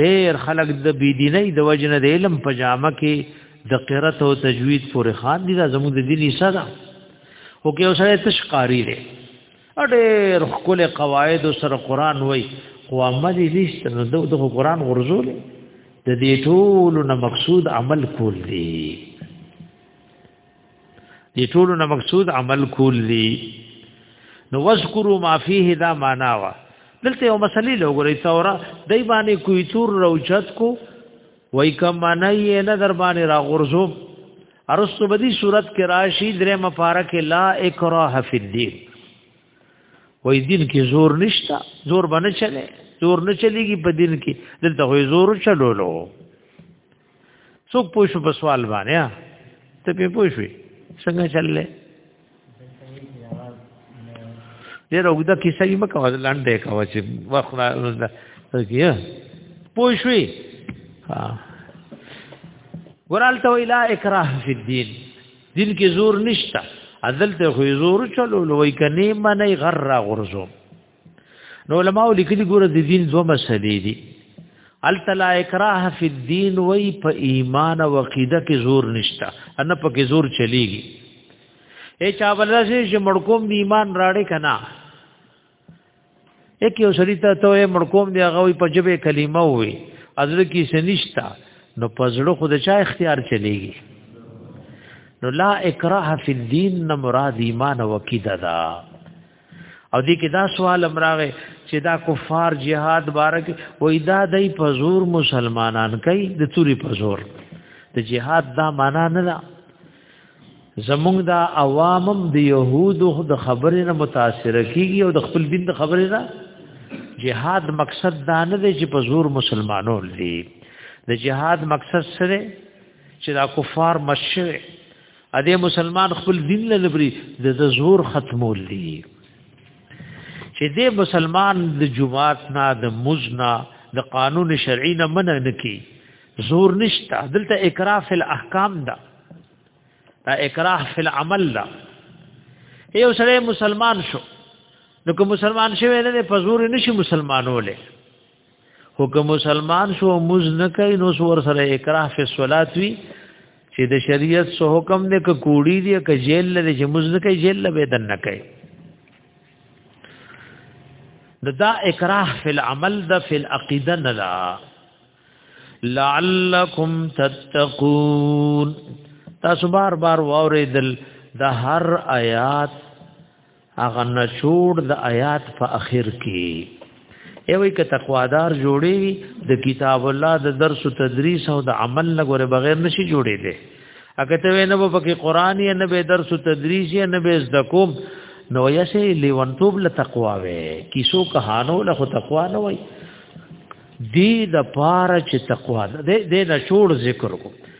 ډېر خلک د بی دیني د وجنه د علم په جامه کې د قرت او تجوید پورې خان دي دا زموږ د دیني سره او کې اوسه تشقاری لري ډېر خپل قواعد سره قران وای خو عمل یې نشته نو دغه قران غرزول د دې ټول نه مقصود عمل کول دي دې ټولو نه مقصود عمل کول دي نو وذکروا ما فيه دا معنا وا دلته یو مسلې لوګرې ثوره دای باندې کوی تور روجت کو وای کما نه یې نه در باندې را غرزو ارستو بدی صورت کې راشي درې مفارق لا اکراه فی الدین وای دین کې زور نشتا زور باندې چلے زور نه چلیږي په دین کې دلته وای زور چلولو څوک پوه شو په سوال باندې ته په پوه شوې څنګه چللې ډېر وګدا کیسه یې مکو لاندې کاوه چې وخت کیه پوه شوې ها ورال ته ویلا اکراه فی الدین دین کې زور نشته عدل ته خو زور چلو لوی کني منې غره غرزو نو علماء لیکلي ګوره د دین دوه مسلې دي التلا اکراه فی الدین وای په ایمان او عقیده کې زور نشتا ان په کې زور چلیږي اے چا ولرسه چې مړکوم دی ایمان راړې کنا یک یو سړی ته ته مړکوم دی هغه په جبه کلمه وي ازره کې سنشتا نو پزړه خود چا اختیار چلیږي نو لا اکراه فی الدین نه مراد ایمان او عقیده ده او دې کې دا سوال امراغه چې دا کفار جهاد بارک و ادا دای په زور مسلمانان کوي د توري په زور د جهاد دا معنا نه ده زمونږ دا عوامم د يهودو د خبرې نه متاثر کیږي او د خپل دین د خبرې نه جهاد مقصد دا نه دی چې په زور مسلمانو لري د جهاد مقصد سره چې دا کفار مشره ا دې مسلمان خپل دین نه لبري د زور ختمول دي چې دې مسلمان د جمعات نه د مزنا د قانون شرعي نه منع نکي زور نشته دلته اکراه فی الاحکام ده دا اکراه فی العمل ده یو سره مسلمان شو نو که مسلمان شوی نه په زور نشي مسلمانوله خو که مسلمان شو موز نه کوي نو سور سره اکراه فی الصلات وی چې د شریعت سو حکم دې ک کوړی دې ک جیل لري چې موز نه کوي جیل لبه دن نه کوي د دا اکراه فی العمل د فی العقیده نه لا لعلکم تتقون تاسو بار بار واوریدل د هر آیات هغه نشور د آیات په اخر کې ایوي که تقوادار جوړي د کتاب الله د درس او تدریس او د عمل نه غره بغیر نشي جوړي دي اګه ته نه په کې قران یې نه به درس او تدریس یې نه به زده کوم نو یې سه لیونتوب له تقوا وې کیسو کہانو له تقوا نه وای دی د پاره چې تقوا د دې نشور ذکر کو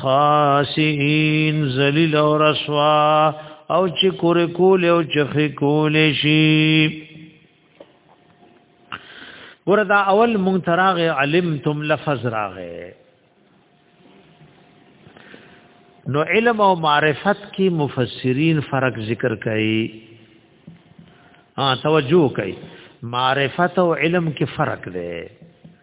خاسئین ذلیل او رسوا او چې کور کول او چې کول شي وردا اول مونږ تراغ علمتم لفظ راغه نو علم او معرفت کې مفسرین فرق ذکر کوي ها توجه کوي معرفت او علم کې فرق دی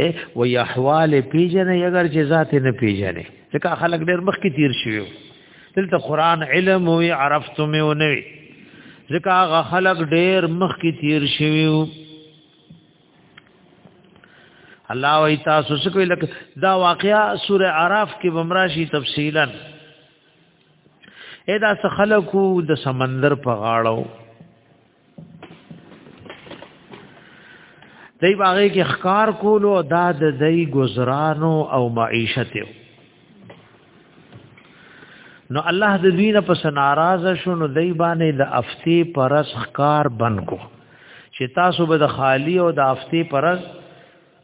اے و یحوال پیجن یګر چې ذات نه پیجنې ځکه خلک ډېر مخ کې تیر شوی دلته قران علم او عرفتم او نه وی ځکه هغه خلک ډېر مخ کې تیر شوی الله وی تاسو څه کوي لکه دا واقعیا سوره عراف کې بمراشي تفصیلا اې دا څه خلکو د سمندر په غاړو دای باغې کې خکار کولو دا د دای گزارانو او معیشت نو الله د دوی نه پس ناراض شو نو دای باندې د افتی پرس خکار بن کو چې تاسو به د خالی او د افتی پرس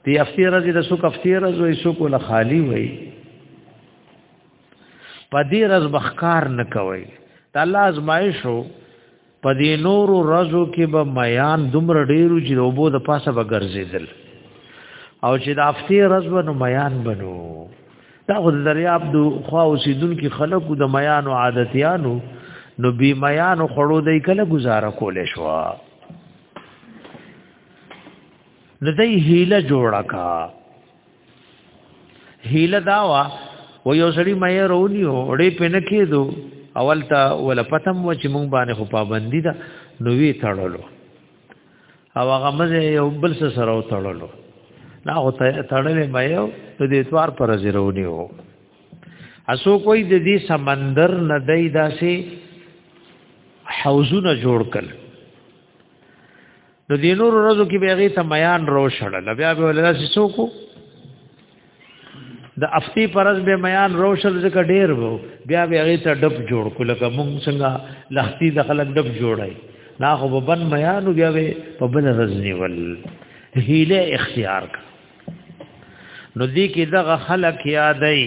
دی افتی رضی د سوک افتی رض وې سوک ول خالی وې پدې رز بخکار نه کوي د الله ازمایش هو په دې نور ورځو کې به میان دومره ډیرو چې وبو د پاسه به ګرځیدل او چې د هفته ورځ به نو میان بنو دا خو د دریاب د خوا اوسیدونکو خلکو د میان او عادتیانو نو بی میان خړو دای کله گزاره کولې شو نو دای هیله جوړه کا هیله دا وا و یو سړی مې رونی او ډې پنه کېدو اول ته ول پتم و چې مونږ باندې خو پابندی ده نو وی تړلو او هغه مزه یو بل سره سره تړلو نا هو تړلې مې یو د دې اتوار پر زیرونی و اسو کوئی د دې سمندر نه دای داسې حوزونه جوړ کړي نو دې نور ورځو کې به هغه ته میان رو شړل بیا به ولدا سسو کو د افتی پرز به میان رو شړل ځکه ډیر وو بیا به هغه ته ډب جوړ کو لکه مونږ څنګه لختی د خلک ډب جوړای نا خو په بن میان بیا به په بل رزنی ول هیله اختیار کا نو دې کې دغه خلک یادای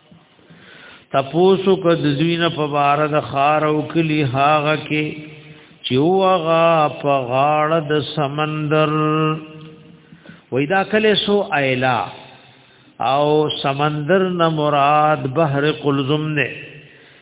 تپوسو که د دوی نه په بار د خار او کلی هاغه کې چې وغا په غاړه د سمندر وېدا کله سو ایلا او سمندر نه مراد بحر قلزم نه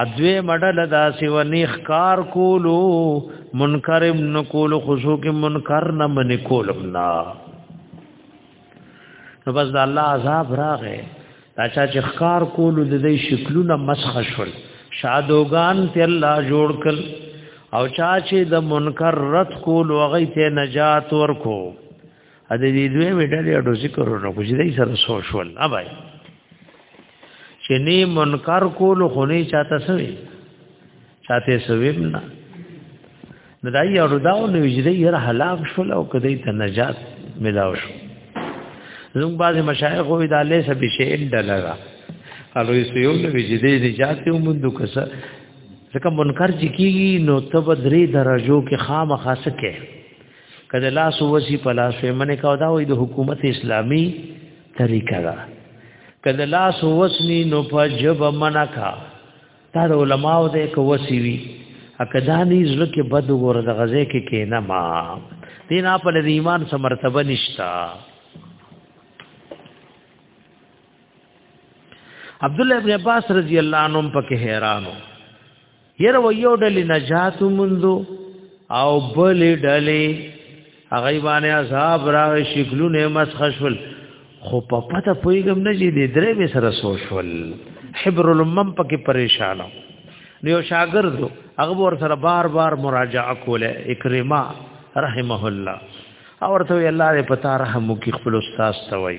ادوی مډل داسې و نیخ کار کولو منکرم نکول خصو کې منکر نه من کولم نا نو بس د الله عذاب راغې دا چا چې خکار کولو د دې شکلونه مسخ شول شادوغان ته الله جوړ کړ او چا چې د منکر رد کولو هغه ته نجات ورکو ا دې دوی وډلې اډو ذکر ورنه کوځي دې سره سوشل ابای چې نه منکر کول خو نه چاته سوي چاته سوي نه نه دا یو رداو نو وجدي هر هلاک شول او کدی ته نجات ملاو شو زموږ بعض مشایخ وې دا له سبي شي دلګه الوی سیو نو وجدي نجات یو مندو کسه ځکه منکر چې کیږي نو تب درې درجو کې خامخا سکه کله لاس وسی په لاس یې منې کاو دا وې د حکومت اسلامي طریقه ده کله لاس وسنی نو په جب منکا دا د علماو د کوسی وی اکدانی زړه کې بد وګوره د غزه کې کینا ما دین په د ایمان سم مرتبه نشتا عبد الله ابن عباس رضی الله عنهم پکې حیرانو ير و یو ډلې نجات منذو او بل ډلې هغه باندې عذاب را شکلونه مسخ شول خو په پته پویګم نه جې دې درې به سره سوشل حبر الامم پکې پریشانه نیو شاګردو هغه ور سره بار بار مراجعه کوله اکرما رحمه الله او ورته الله دې پتا رحم وکي خپل استاد ته وای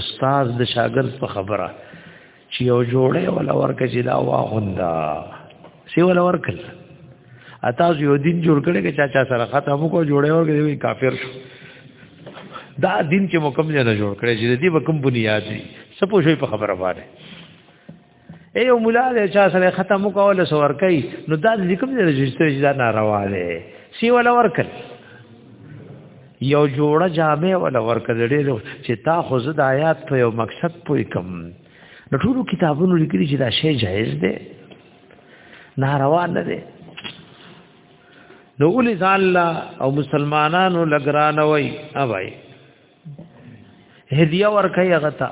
استاد د شاګرد په خبره چې یو جوړه ولا ورکه چې دا واغوندا سی ولا ورکل اته یو دین جوړ کړي چې چا چا سره ختم کو جوړه ورکه کافر شو دا دین چې مکمل نه جوړ کړي چې دې وکم بنیاد دي سپو شوی په خبره باندې اے یو مولا له چا سره ختم وکول سو ور کوي نو دا ذکر نه رجسټر چې دا ناروا دی سی ولا ور کوي یو جوړه جامع ولا ور کوي چې تا خو زد آیات په یو مقصد پوي کم نو ټول کتابونو لیکلي چې دا شی جایز دی ناروا نه دی نو ولې ځان او مسلمانانو لګرانوي اوای هدیه ورکي هغه ته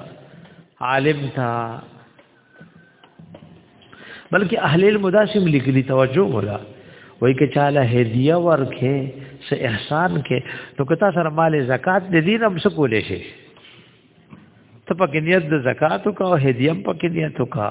عالم ته بلکې اهل المداسم لیکلي توجه ولا وای کې چاله هدیه ورکه سه احسان کې نو کتا سره مال زکات دې دین هم څه کولې شي ته پکې نیت د زکات او هدیه هم پکې نیت وکړه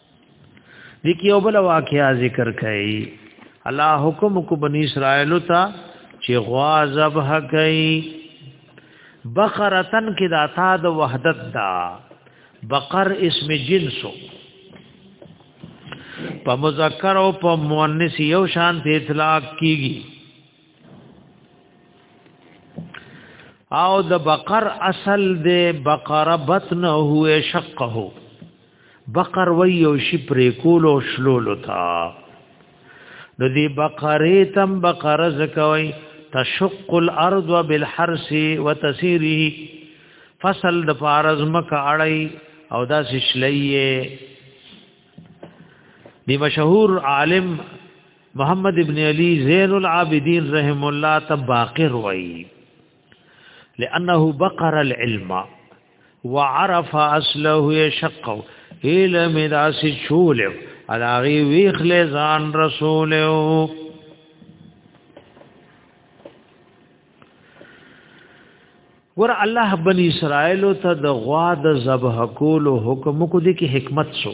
دي کې یو بل واقعیا ذکر کړي الله حکم کو بنی اسرائیل ته چې غوا ذبح کړي بقرتن کې دا تا د وحدت دا بقر اسم جنسو په مذکر او په مؤنث یو شان په اطلاق کیږي او د بقر اصل د بقره بطن هو شقه بقر وی یو شی پرې کول او شلولو تا نو دی بقره تم بقره زکوي تشق الارض بالحرس وتسيره فصل د فارز مکه اړي او دا شليه دی مشهور عالم محمد ابن علي زين العابدين رحم الله تباقر وایي لانه بقر العلم وعرف اصله يشق اله مداس چول الاغي ویخل ځان رسول ور الله بني اسرائيل ته د غوا د ذبح کولو حکم کو دي کې حکمت شو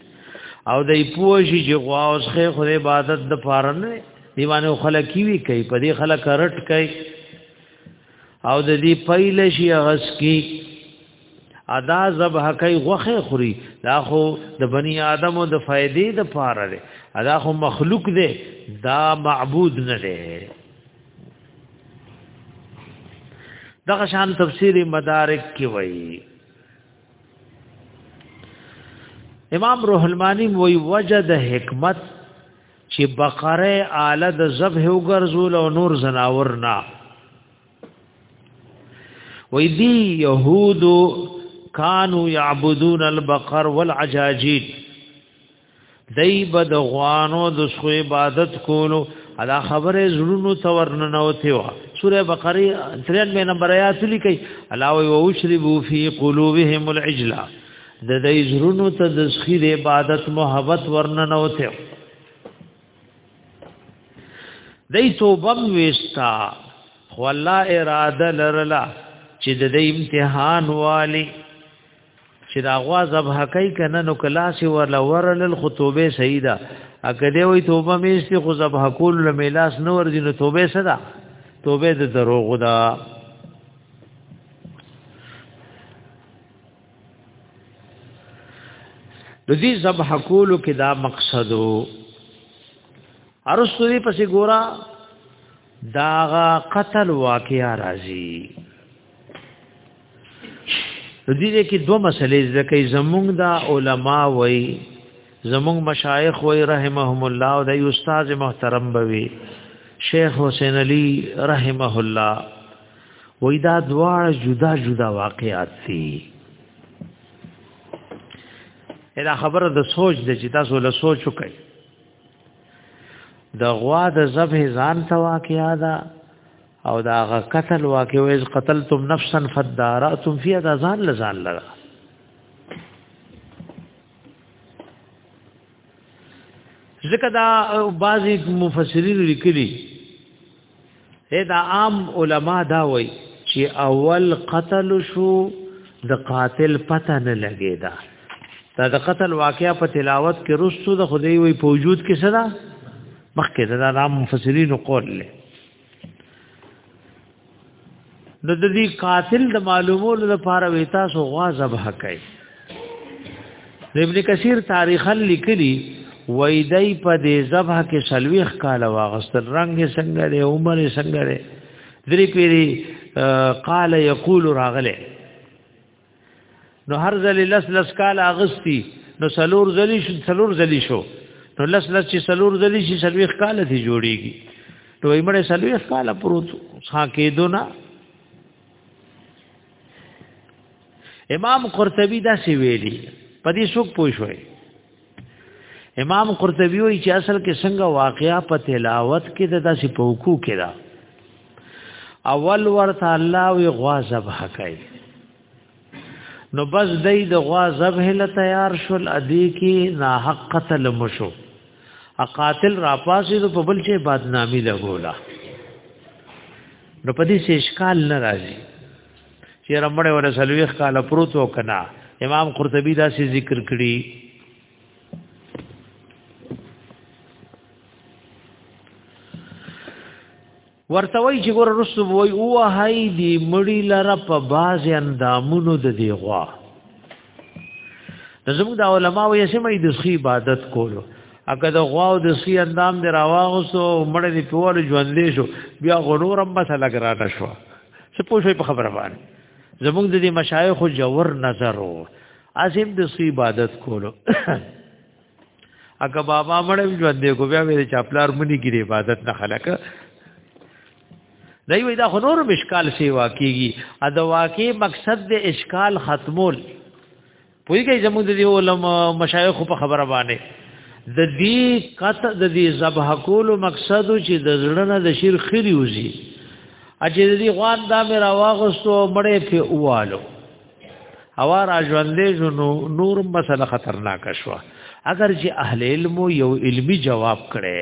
او دای پوجي چې غواوس خې خو عبادت د پاره نه دیوانه خلک وی کوي په دې خلک رټ کوي او د دې پایل شي غس کی ادا ذبح کوي غوخه خوري دا خو د بنی آدمو د فائدې د پاره دی ادا خو مخلوق دی دا معبود نه دی دغه شان تفسیر مدارک کې وایي امام روح المانی وی وجد حکمت چې بقره آله د ذبح وګرځول او نور زناور نه وی دی یهودو کانو یعبدون البقر والعجاجید دای بد غوانو د شو عبادت کولو ادا خبره زړونو تورن نه وتی وا سوره بقره 93 نمبر آیات لیکي الا و وشربو فی قلوبهم العجل د دای زړونو ته د شخیر عبادت محبت ورن نه وتی دای توبه وستا خو الله اراده لرلا چې د دې امتحان والی چې دا غوا ذبح کوي کنه نو کلاس ورل ورل خطوبه سیدا اګه دی وي توبه میشت خو ذبح کول له میلاس نور دي نو توبه صدا توبه د دروغ ده د دې ذبح کولو کې دا مقصد وو ارستو دې پسې ګورا داغه قتل واقعیا راځي دې دې کې دوه مسلې ځکه زمونږ دا علما وای زمونږ مشایخ وای رحمهم الله او د استاد محترم بوي شیخ حسین علی رحمه الله وای دا دواړه جدا جدا واقعات دي دا خبره د سوچ د چې تاسو له سوچ وکړئ د غوا د ذبح ځان ته واقعیا ده او دا غ قتل واقع ویز قتلتم نفسا فدارتم فی دا ځان لزان لرا ځکه دا بعضی مفسرین لیکلی دا عام علما دا وای چې اول قتل شو د قاتل پته نه لګی دا دا د قتل واقعیا په تلاوت کې رسو د خدای وی په وجود کې صدا مخکې دا عام مفسرین قول له نو د دې قاتل د معلومولو لپاره وې تاسو غوا ذبح کړئ ابن کثیر تاریخ لیکلی وای دای په دې ذبح کې سلويخ کال واغستل رنگ څنګه دی عمر څنګه دی درې پیری قال یقول راغله نو هر ځل لس لس کال اغستی نو سلور ځلی شو سلور ځلی شو نو لس لس چې سلور ځلی شي سلويخ کال ته جوړیږي نو ایمړې سلويخ کال پروت ها کېدو نه امام قرطبي دا سی ویلي پدې څوک پوښوي امام قرطبي وایي چې اصل کې څنګه واقعیا په تلاوت کې د داسې په حقوق کې دا اول ورته الله وی غوا ذبح کوي نو بس دای د غوا ذبح له تیار شول ادي کې نا حق قتل مشو اقاتل راپاسې نو په بل چې بدنامي لګولا نو په دې اشکال ناراضي چې رمړې ور سلويخ کال پروت وکنا امام قرطبي دا سي ذکر کړی ورته وای چې ګور رسو وای او هاي دی مړی لره په باز اندامونو د دی غوا زموږ د علماء یې سمې د سخی عبادت کولو اګه د غوا او د سخی اندام دی راواغسو مړ دی په ور ژوندې شو بیا غنورم بس لګ راټ شو څه پوښوي په خبره باندې زموږ د دې مشایخ جوور نظر وو عظیم د سو عبادت کولو اګه بابا مړ ژوند دی کو بیا وی چاپلار منی ګری عبادت نه خلک دی وی دا خنور مشکال سی واقعي ا د واقعي مقصد د اشکال ختمول پویږي زموږ د علماء مشایخ په خبره باندې د دې قط د دې ذبح کولو مقصد چې د زړه نه د شیر خري وزي اجه دې غوان دا مې راواغستو مړې په اوالو هوا را ژوندې جنو نور مسله خطرناک شو اگر چې اهل علم یو علمی جواب کړي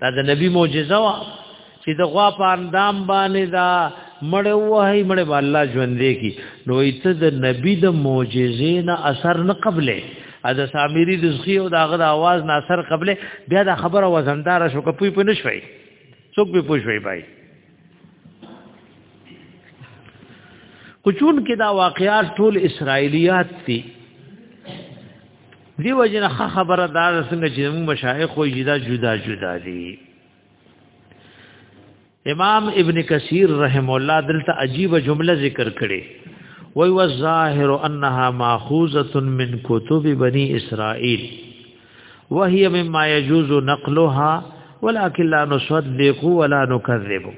دا د نبی معجزه وا چې د غوا په اندام باندې دا مړ وای مړ به الله ژوندې کی نو ایت د نبی د معجزې نه اثر نه قبلې ا د سامری د زخی او داغه د आवाज نه اثر قبلې بیا د خبره وزندار شو کپوی په نشوي څوک به پوښوي بای کوچون کې دا واقعات ټول اسرایلیات دي دی وجنه خبره دا څنګه چې موږ مشایخ خو جدا جدا جدا دي امام ابن کثیر رحم الله دلته عجیب جمله ذکر کړي وی والظاهر انها ماخوذه من کتب بني اسرائيل وهي مما يجوز نقلها ولكن لا نصدق ولا نكذب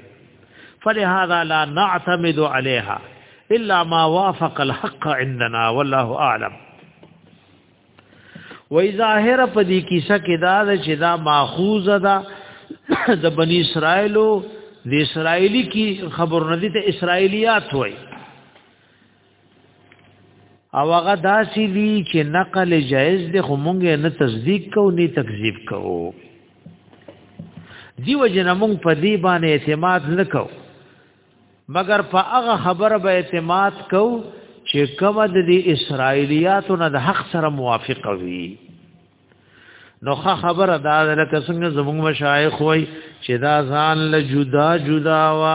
فلهذا لا نعتمد عليها الا ما وافق الحق عندنا والله اعلم وای ظاهر په دې کیسه کې دا ده چې دا ماخوذه ده د بنی اسرائیلو د اسرائیلی کی خبر ندی ته اسرائیلیات وای او هغه داسې دي چې نقل جائز دي خو مونږ نه تصدیق کوو نه تکذیب کوو دیو جن مونږ په دی باندې اعتماد نکو مګر په هغه خبره به اعتماد کو چې کوم د دې اسرایلیاتو نه د حق سره موافق وي نو خبره دا لکه څنګه زموږ مشایخ وای چې دا ځان له جدا جدا وا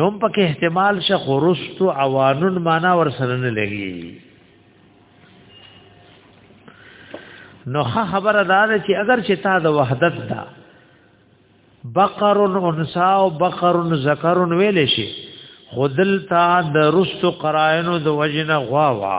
نوم پکې احتمال شه خرست عوانن معنا ور سره نه لګي نو خبره دا ده چې اگر چې تا د وحدت دا بقر انسا او بقر ذکر ویل شي خودل تا د رست قرائنو د وجنه غوا وا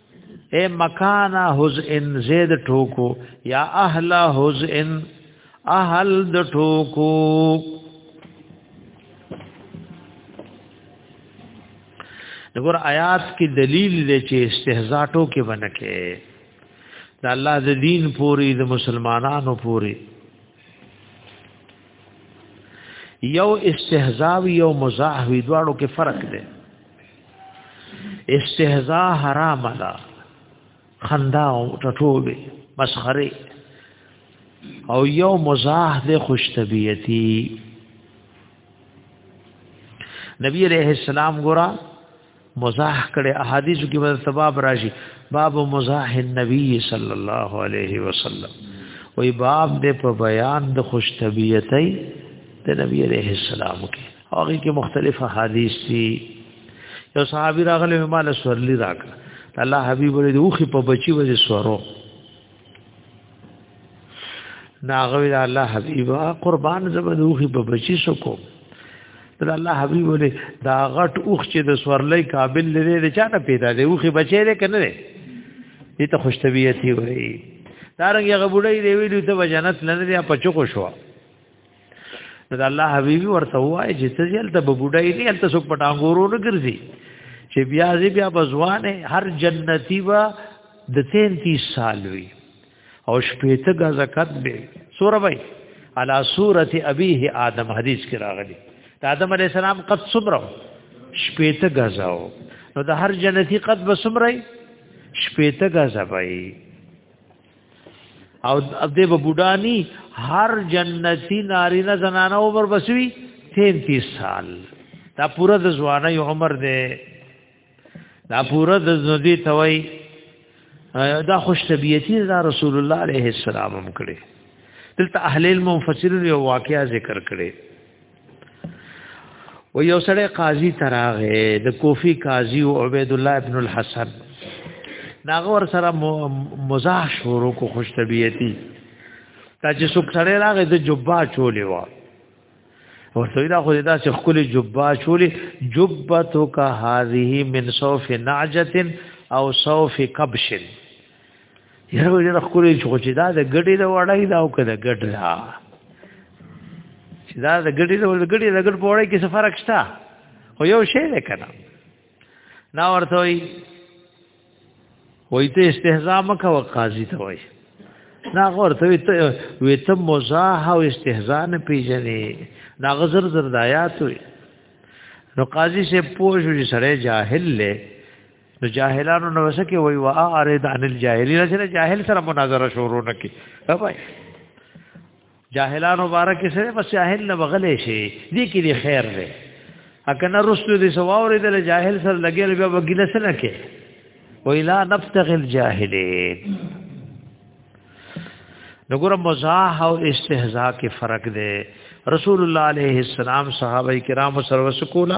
اے مکان حز ان زید ټوکو یا اهل حز ان اهل د ټوکو دغه آیات کې دلیل دی چې استهزاء ټوکې ونکې د الله د دین پوری د مسلمانانو پوری یو استهزاء یو مزاح وی دواړو کې فرق دی استهزاء حرام ده خندا او ټټوبه مسخره او یو مزاح د خوش طبیعتی نبی علیہ السلام ګورا مزاح کړي احادیث کې ول سبب راشي باب مزاح النبی صلی الله علیه وسلم وی باب دې په بیان د خوش طبیعتۍ د نبی علیہ السلام کې هغه کې مختلف حدیث دي یو صحابي راغلی مال سورلی راک الله حبیب له دوخي په بچي وځي سورو ناغوی دا الله حبیب قربان زبد اوخی په بچی سکو دا الله حبیب ولې دا غټ اوخ چې د سورلې قابل لري د چا نه پیدا دی اوخی بچی لري کنه دی دې ته خوش طبیعتی وایي دارنګ هغه بډای دی ویلو ته جنت لنه دی په چوکو شو نو الله حبيبي ورته وای چې ته ځل ته بوډای نه ته څوک پټانګورو نه ګرځي چې بیا زی بیا بزوانه هر جنتی وا د 33 سال وی او شپېته غا زکات به سوره وای علا سوره ابيه ادم حدیث کې راغلی د آدم علی السلام قد صبره شپېته غزاو نو د هر جنتی قد به صبره شپېته غزا وای او دې به بوډانی هر جنتی ناری نه زنانه عمر بسوي 33 سال دا پوره د ځواني عمر دی دا پوره د زدي توي دا خوش طبيعتي دا رسول الله عليه السلام هم کړي دلته اهل المفسرین یو واقعیا ذکر کړي و یو سړی قاضي تراغه د کوفی قاضي او عبید الله ابن الحسن ناغه ور سره مزاح شروع کو خوش طبیعتی تا چې څوک سړی راغی د جوبا چولې و ورته دا خو دا چې خپل جوبا چولې جوبتو کا هذه من صوف نعجه او صوف کبشن یره ویل نه خوري چې دا د ګډې د وړای دا او کده ګډ دا چې دا د ګډې د وړای ګډې د ګډ په وړای کې څه فرق شته خو یو شی نه کړه نا ورته وي وای ته استهزاء مکه او قاضي ته وای نا ورته وي ته وي ته مزاح او استهزاء نه پیژنې نا غزر زردایات وي نو قاضي سے پوښتنه سره جاهل له نو جاهلانو نو وسکه وی وا ارید عن الجاهلین سره جاهل سره مناظره شروع نکي بابا جاهلانو مبارک سره بس جاهل نه بغلې شي دې کې دې خیر دی اکنه رسول دې سواورې دل جاهل سره لګیل بیا وګیله سره کې ویلا نبتغ الجاهلین نګور مزاح او استهزاء کې فرق دی رسول الله علیه السلام صحابه کرام سره وسکولا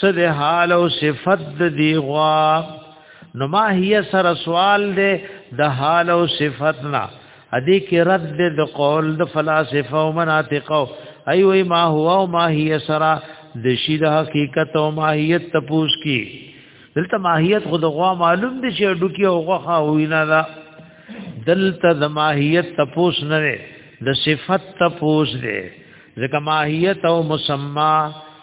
سد حال او صفت دی غوا نو ما هي سره سوال دی د حال او صفت نه ادي کې رد د قول د فلاسفه او مناطق او اي وي ما هو او ما هي سره د شي د حقیقت او ماهیت تپوس کی دلته ماهیت خود غوا معلوم دي چې ډوکی او غوخه وینا دا دلته د ماهیت تپوس نه د صفت تپوس دی ځکه ماهیت او مسما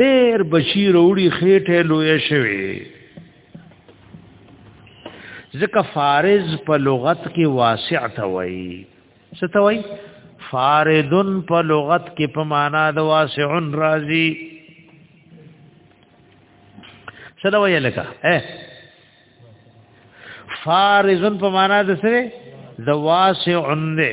ډېر بچی وروړي خېټه لوی شوی ځکه فارز په لغت کې واسع ته وایي څه ته وایي فاردن په لغت کې په معنا د واسع راضي څه دا وایي لکه اے فارزن په معنا د سره د واسع نه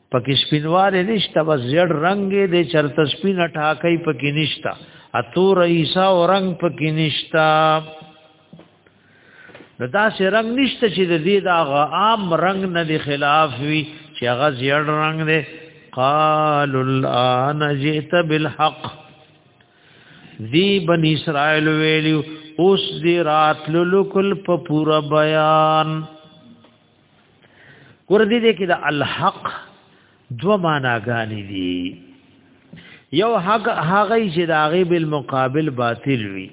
پکې سپینواله نشته بس زړ رنگ دې چرته سپینه ټاکې پکې نشته اتو رئیسا او رنگ پکې نشته نو دا سه رنگ نشته چې د دې دا عام رنگ نه دی خلاف وي چې هغه زړ رنگ دی قال الان جئت بالحق دی بن اسرائیل ویلو اوس دی راتلو کل په پورا بیان ګور دې دې کې د الحق دو معناګانې دي یو حق هغه چې د هغه بل مقابل باطل وي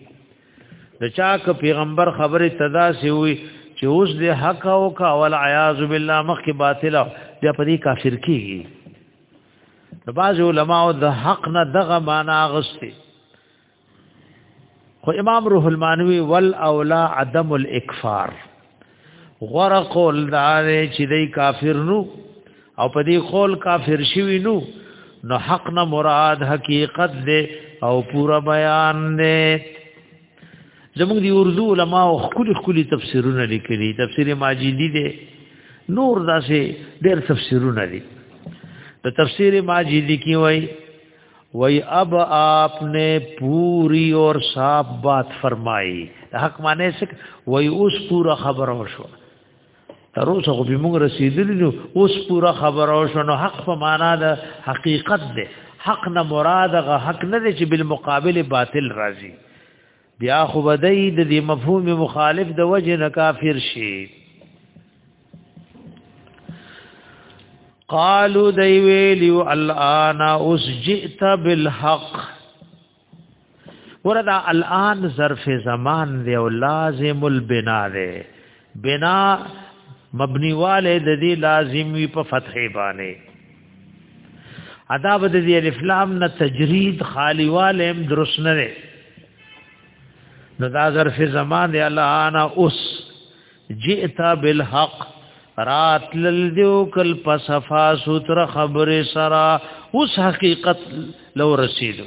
د چا ک پیغمبر خبره تدا سی وي چې اوس دې حق او کا ول عیاذ بالله مخ کې باطل بیا په دې کافر کیږي د باز علماء د حق نه دغه معنا غسته خو امام روح المانوی ول اولا عدم الاکفار غره قول دار چې دی کافر نو او په دې قول کافر شوی نو نو حق نه مراد حقیقت دی او پورا بیان دی زموږ دی اردو علما او خولي خولي تفسیرونه لیکلي تفسیر ماجدی دی نور داسې ډېر تفسیرونه دي د تفسیر ماجدی کې وایي وای اب آپ نے پوری اور صاف بات فرمائی حق معنی سک وای اوس پورا خبر او شو تر اوسه خو به موږ رسیدلی نو اوس پورا خبر او شو نو حق په معنا د حقیقت ده حق نه مراد غ حق نه چې بالمقابل باطل راځي بیا خو بدای د دې مفهوم مخالف د وجه نه کافر شي قالو دی ویلیو الان اوس جئت بالحق وردا الان ظرف زمان دی او لازم البنا دی بنا مبني والے د دې لازم وي په فتح باندې ادا بد دې الف لام نه تجرید خالی والے هم درست نه نه نو دا ظرف زمان دی الله انا اوس جئت بالحق رات لل دیو کل پسفا سوتر خبر سرا اوس حقیقت لو رسیدو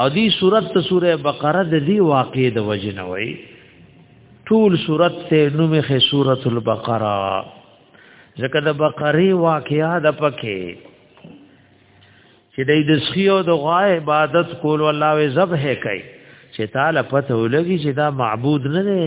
او دی صورت ته سوره بقره د دی واقع د وجنه وای ټول صورت ته نومه خې سوره البقره ځکه د بقره واقعیا د پکې چې د دسخیو د غوا عبادت کول الله وی ذبح کوي چې تعالی پته ولګي چې دا معبود نه دی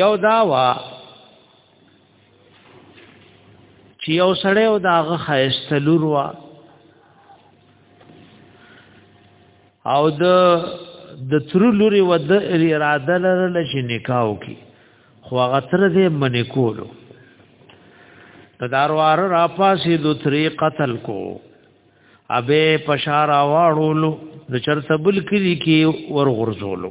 یو دا وا چې یو سړی او داغه خایستلور وا او د د تر لوري و د اراده لرله چې نکاح وکي خو هغه تر دې منې کولو تداروار را پاسې د تری قتل کو ابه پشارا واړولو د چرته بل کلی کې ور غرزولو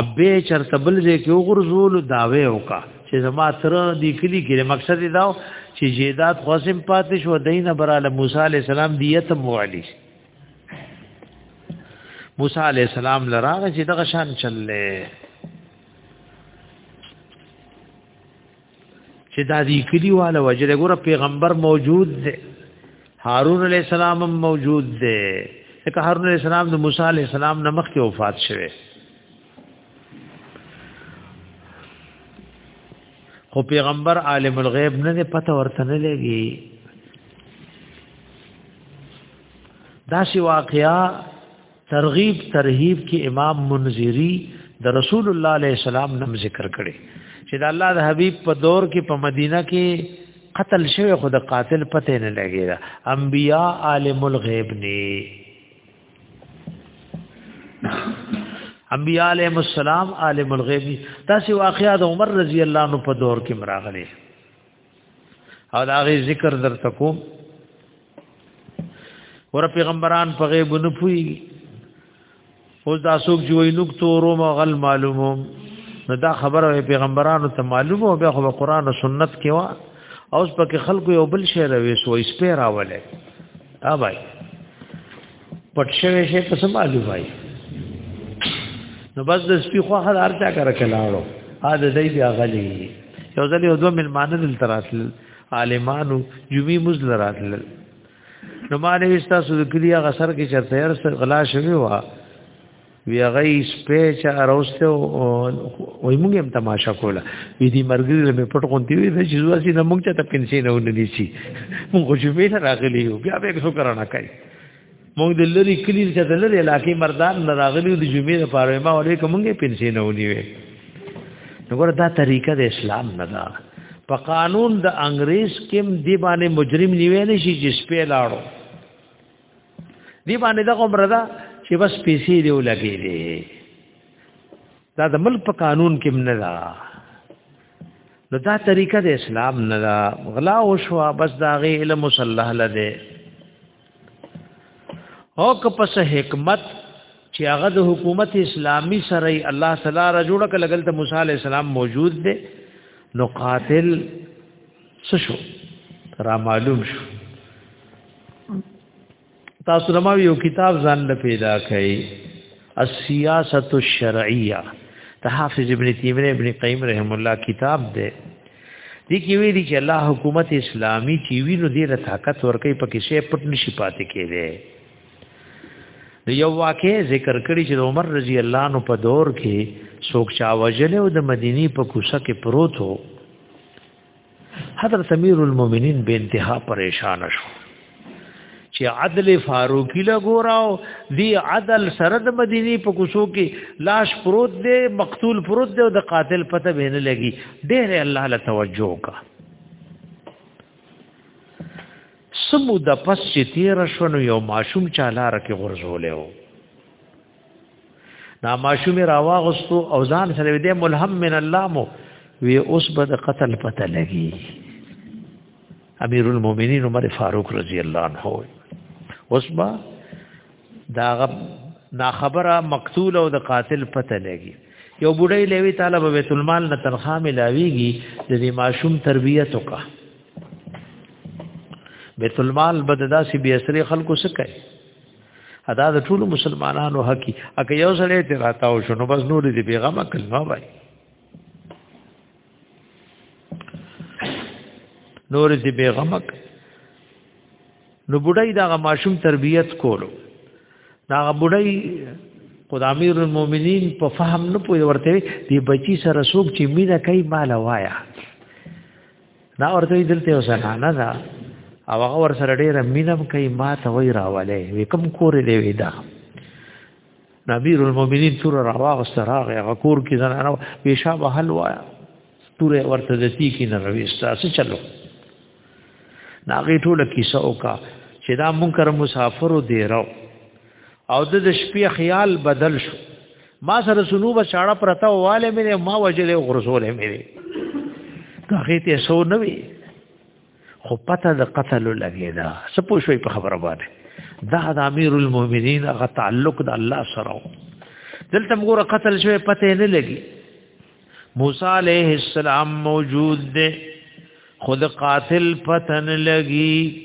ابه چرته بل ځای کې وګرځول داوي وکا چې زما تر دې کلی کې مقصد دا چې جیدات قسم پاتې شو دینه براله موسی عليه السلام دیت موالی موسی عليه السلام لراغه چې دغه شان چللې چې دا دی کلی والا وجره ګور پیغمبر موجود دی هارون علی السلام هم موجود دی ځکه هارون علی السلام د موسی علی السلام نه مخکې وفات شوه خو پیغمبر عالم الغیب نه دی پته ورته نه لګي دا سی واقعیا ترغیب ترهیب کې امام منذری د رسول الله علیه السلام نم ذکر کړي چې د الله د حبیب په دور کې په مدینه کې قتل شوی خود قاتل پته نه لګی دا انبیا عالم الغیب نه انبیاء علیهم السلام عالم الغیب تاسو واقعا د عمر رضی الله عنه په دور کې مراغلي او دا غي ذکر در تکو ور پیغمبران په غیب نه پوي اوس دا سوق چې وای نوک تورو ما غل معلومو نو دا خبره پیغمبرانو ته معلومه او بیا خو قرآن او سنت کې وا اوس پکې خلکو یو بل شی راوي سو اسپیر راولې ها بھائی پټ شوی شي ته سمالو وای نو بس د سپي خو هر ارچا کر کلاړو ا د دې بیا غلي یو ځل یو دوه ملمانه دل تراتل عالمانو یومی مزل راتل نو ما نه وستا سو کلی هغه سر کې چرته هر سر غلا شوی و وی هغه شپې چې اروسته وای موږ هم تماشا کوله وی دي مرګري له پټ غونتی وی د چې زواسي نه موږ ته پنسي نه ونی شي موږ خو شپې نه راغلی یو بیا به څه کرانه کوي موږ د لری کلی چې د لری علاقې مردان نه راغلی د جمعې لپاره ما ولیکم موږ پنسي نه ونی وی نګور دا طریقه د اسلام نه ده په قانون د انګريز کې دی باندې مجرم نیول شي چې شپې لاړو دی باندې دا کوم رضا چې بس پیسې دی ولګې دی دا د ملک په قانون کې نه دا نو دا طریقه د اسلام نه دا غلا او شو بس دا غي علم صلاح لده او که پس حکمت چې هغه د حکومت اسلامی سره الله تعالی را جوړ کړه لګل ته موسی علی السلام موجود دی نو قاتل څه شو را معلوم شو تاسو لمو یو کتاب ځان له پیدا کړئ السیاست الشرعیه ته حافظ ابن تیمیه ابن قیم رحم الله کتاب دی دي کې ویلي چې الله حکومت اسلامي چې وینو دې له طاقت ورکې پکې شی پټ نشي پاتې کېږي نو یو واقع ذکر کړی چې عمر رضی الله عنه په دور کې څوک چا وجل او د مدینی په کوڅه کې پروت وو حضرت امیر المؤمنین به انتها پریشان شو چې عدل فاروقی لا ګوراو دی عدل سره د مدینی په کوڅو کې لاش پروت دی مقتول پروت دی او د قاتل پته به نه لګي ډېر الله له توجه کا سمو د پس چې تیر شونو یو ماشوم چالار کې غرزولې و دا ماشوم راواغستو او ځان سره دې ملهم من الله مو وی اوس به د قتل پته لګي امیر المؤمنین عمر فاروق رضی الله عنه اوس به دا نا خبره مقتول او د قاتل پته لګي یو بډای لوي طالب بیت المال نه تنخواه ملاويږي د دې ماشوم تربيت وکړه بیت المال بددا سی بي اسري خلکو سکه ادا د ټول مسلمانانو حق کی اګه یو سره ته راتاو شنو بس نور دې پیغام کلمه وای نور دې پیغام نو بډای دا ماشوم تربیت کولو دا بډای خدای امیر المؤمنین په فهم نه پوي ورته دی بچی سره سوق چې مینا کوي مال وایا دا ورته دلته یو زنانه ده او هغه ور سره ډېر مینم کوي ما ته وای راولې وې کم کور دی وې دا نبیر المؤمنین تور راواغ سراغ هغه کور کې زنانه پیشا به حل وایا تور ورته دتی کې نه روي ستاسو چلو ناغي ټوله کیسه وکا چې دا منکر مسافر دی راو او د شپې خیال بدل شو ما سره سنوب چاړه پرتا واله مې ما وجلې غرزولې مې کاخې ته سو نه وي خو پته د قتل لګې دا سپو شوي په خبره باندې دا د امیر المؤمنین هغه تعلق د الله سره دلته موږ قتل شوی پته نه لګي موسی علیہ السلام موجود دی خود قاتل پتن لګي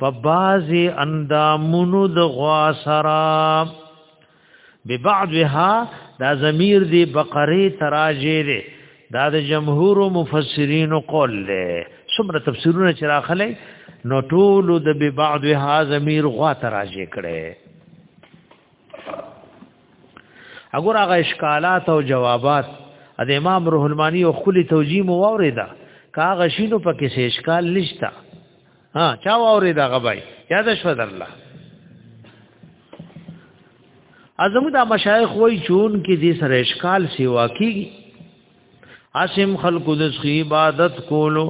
په بازي اندامونو د غوا سره ببعضها دا ضمیر دی بقره تراجه دی دا د جمهور مفسرین قول دی څومره تفسیرونه چې راخلې نو ټول د ببعضها ضمیر غوا تراجه کړي اگر هغه اشکالات او جوابات د امام روح المانی او خلی توجیه مو اوریدا کاغه شینو پکې اشکال نشتا ها چا ووري دا غبای یاد شو درله ازمو دا مشایخ وای چون کې دې سره اشکال سیوا کیږي اسم خلق د سخی عبادت کولو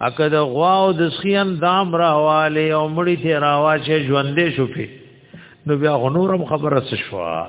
اکه د غوا او د سخی اندام راواله او مړی ته راواچه ژوندې شو په نو بیا غنورم خبره شوه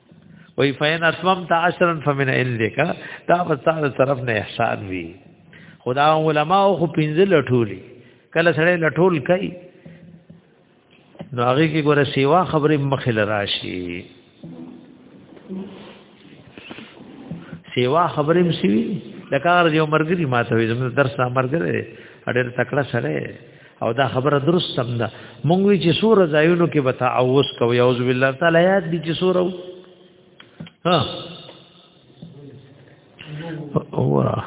وی فین اسمم تا عشرن فمن عندک دا فستاد طرف نه احسان وی خدا علماء خو پنځه لټولی کله سره لټول کوي نو هغه کې ګوره سیوا خبرې مخل راشي سیوا خبرې مسی لکه ار یو مرګري ماته وي زموږ درس مرګره اړ تکړه سره او دا خبره درست سم ده مونږ وی چې سور ځایونو کې به تعوذ کوو یعوذ بالله تعالی یاد دي چې سور ها اورا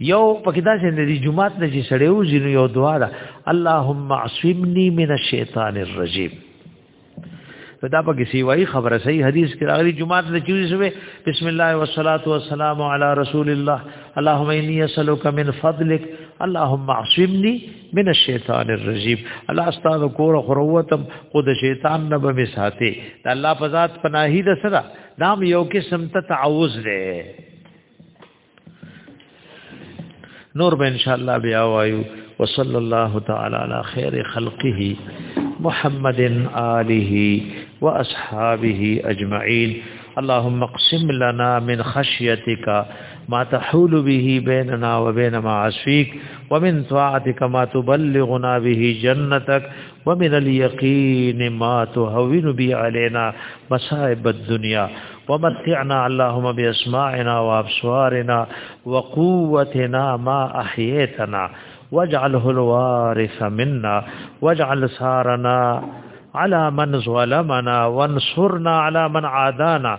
یو پکې دا چې د جمعات نه چې سړیو ځینو یو دعا ده اللهم عصمنی من الشیطان الرجیم دا په کسی وای خبره صحیح حدیث کې راغلی جمعه ته چوي شوی بسم الله والصلاه والسلام علی رسول الله اللهم انی اسالک من فضلک اللهم اعصمنی من الشیطان الرجیم الله استاد کور خروتم خود شیطان نه به ساتي الله په ذات پناهی د سره نام یو قسم ته تعوذ دی نور به ان شاء الله بیا وایو وصلی الله تعالی علی خیر خلقه محمد آله واصحابه اجمعین اللهم اقسم لنا من خشيتك ما تحول به بيننا وبين معاصيك ومن طاعتك ما تبلغنا به جنتك ومن اليقين ما تهون به علينا مصائب الدنيا ومتعنا اللهم بأسماعنا وأبصارنا وقوتنا ما أحييتنا واجعله الوارث منا واجعل سارنا على من ظلمنا وانصرنا على من عادانا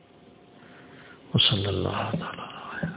وصلى الله تعالى على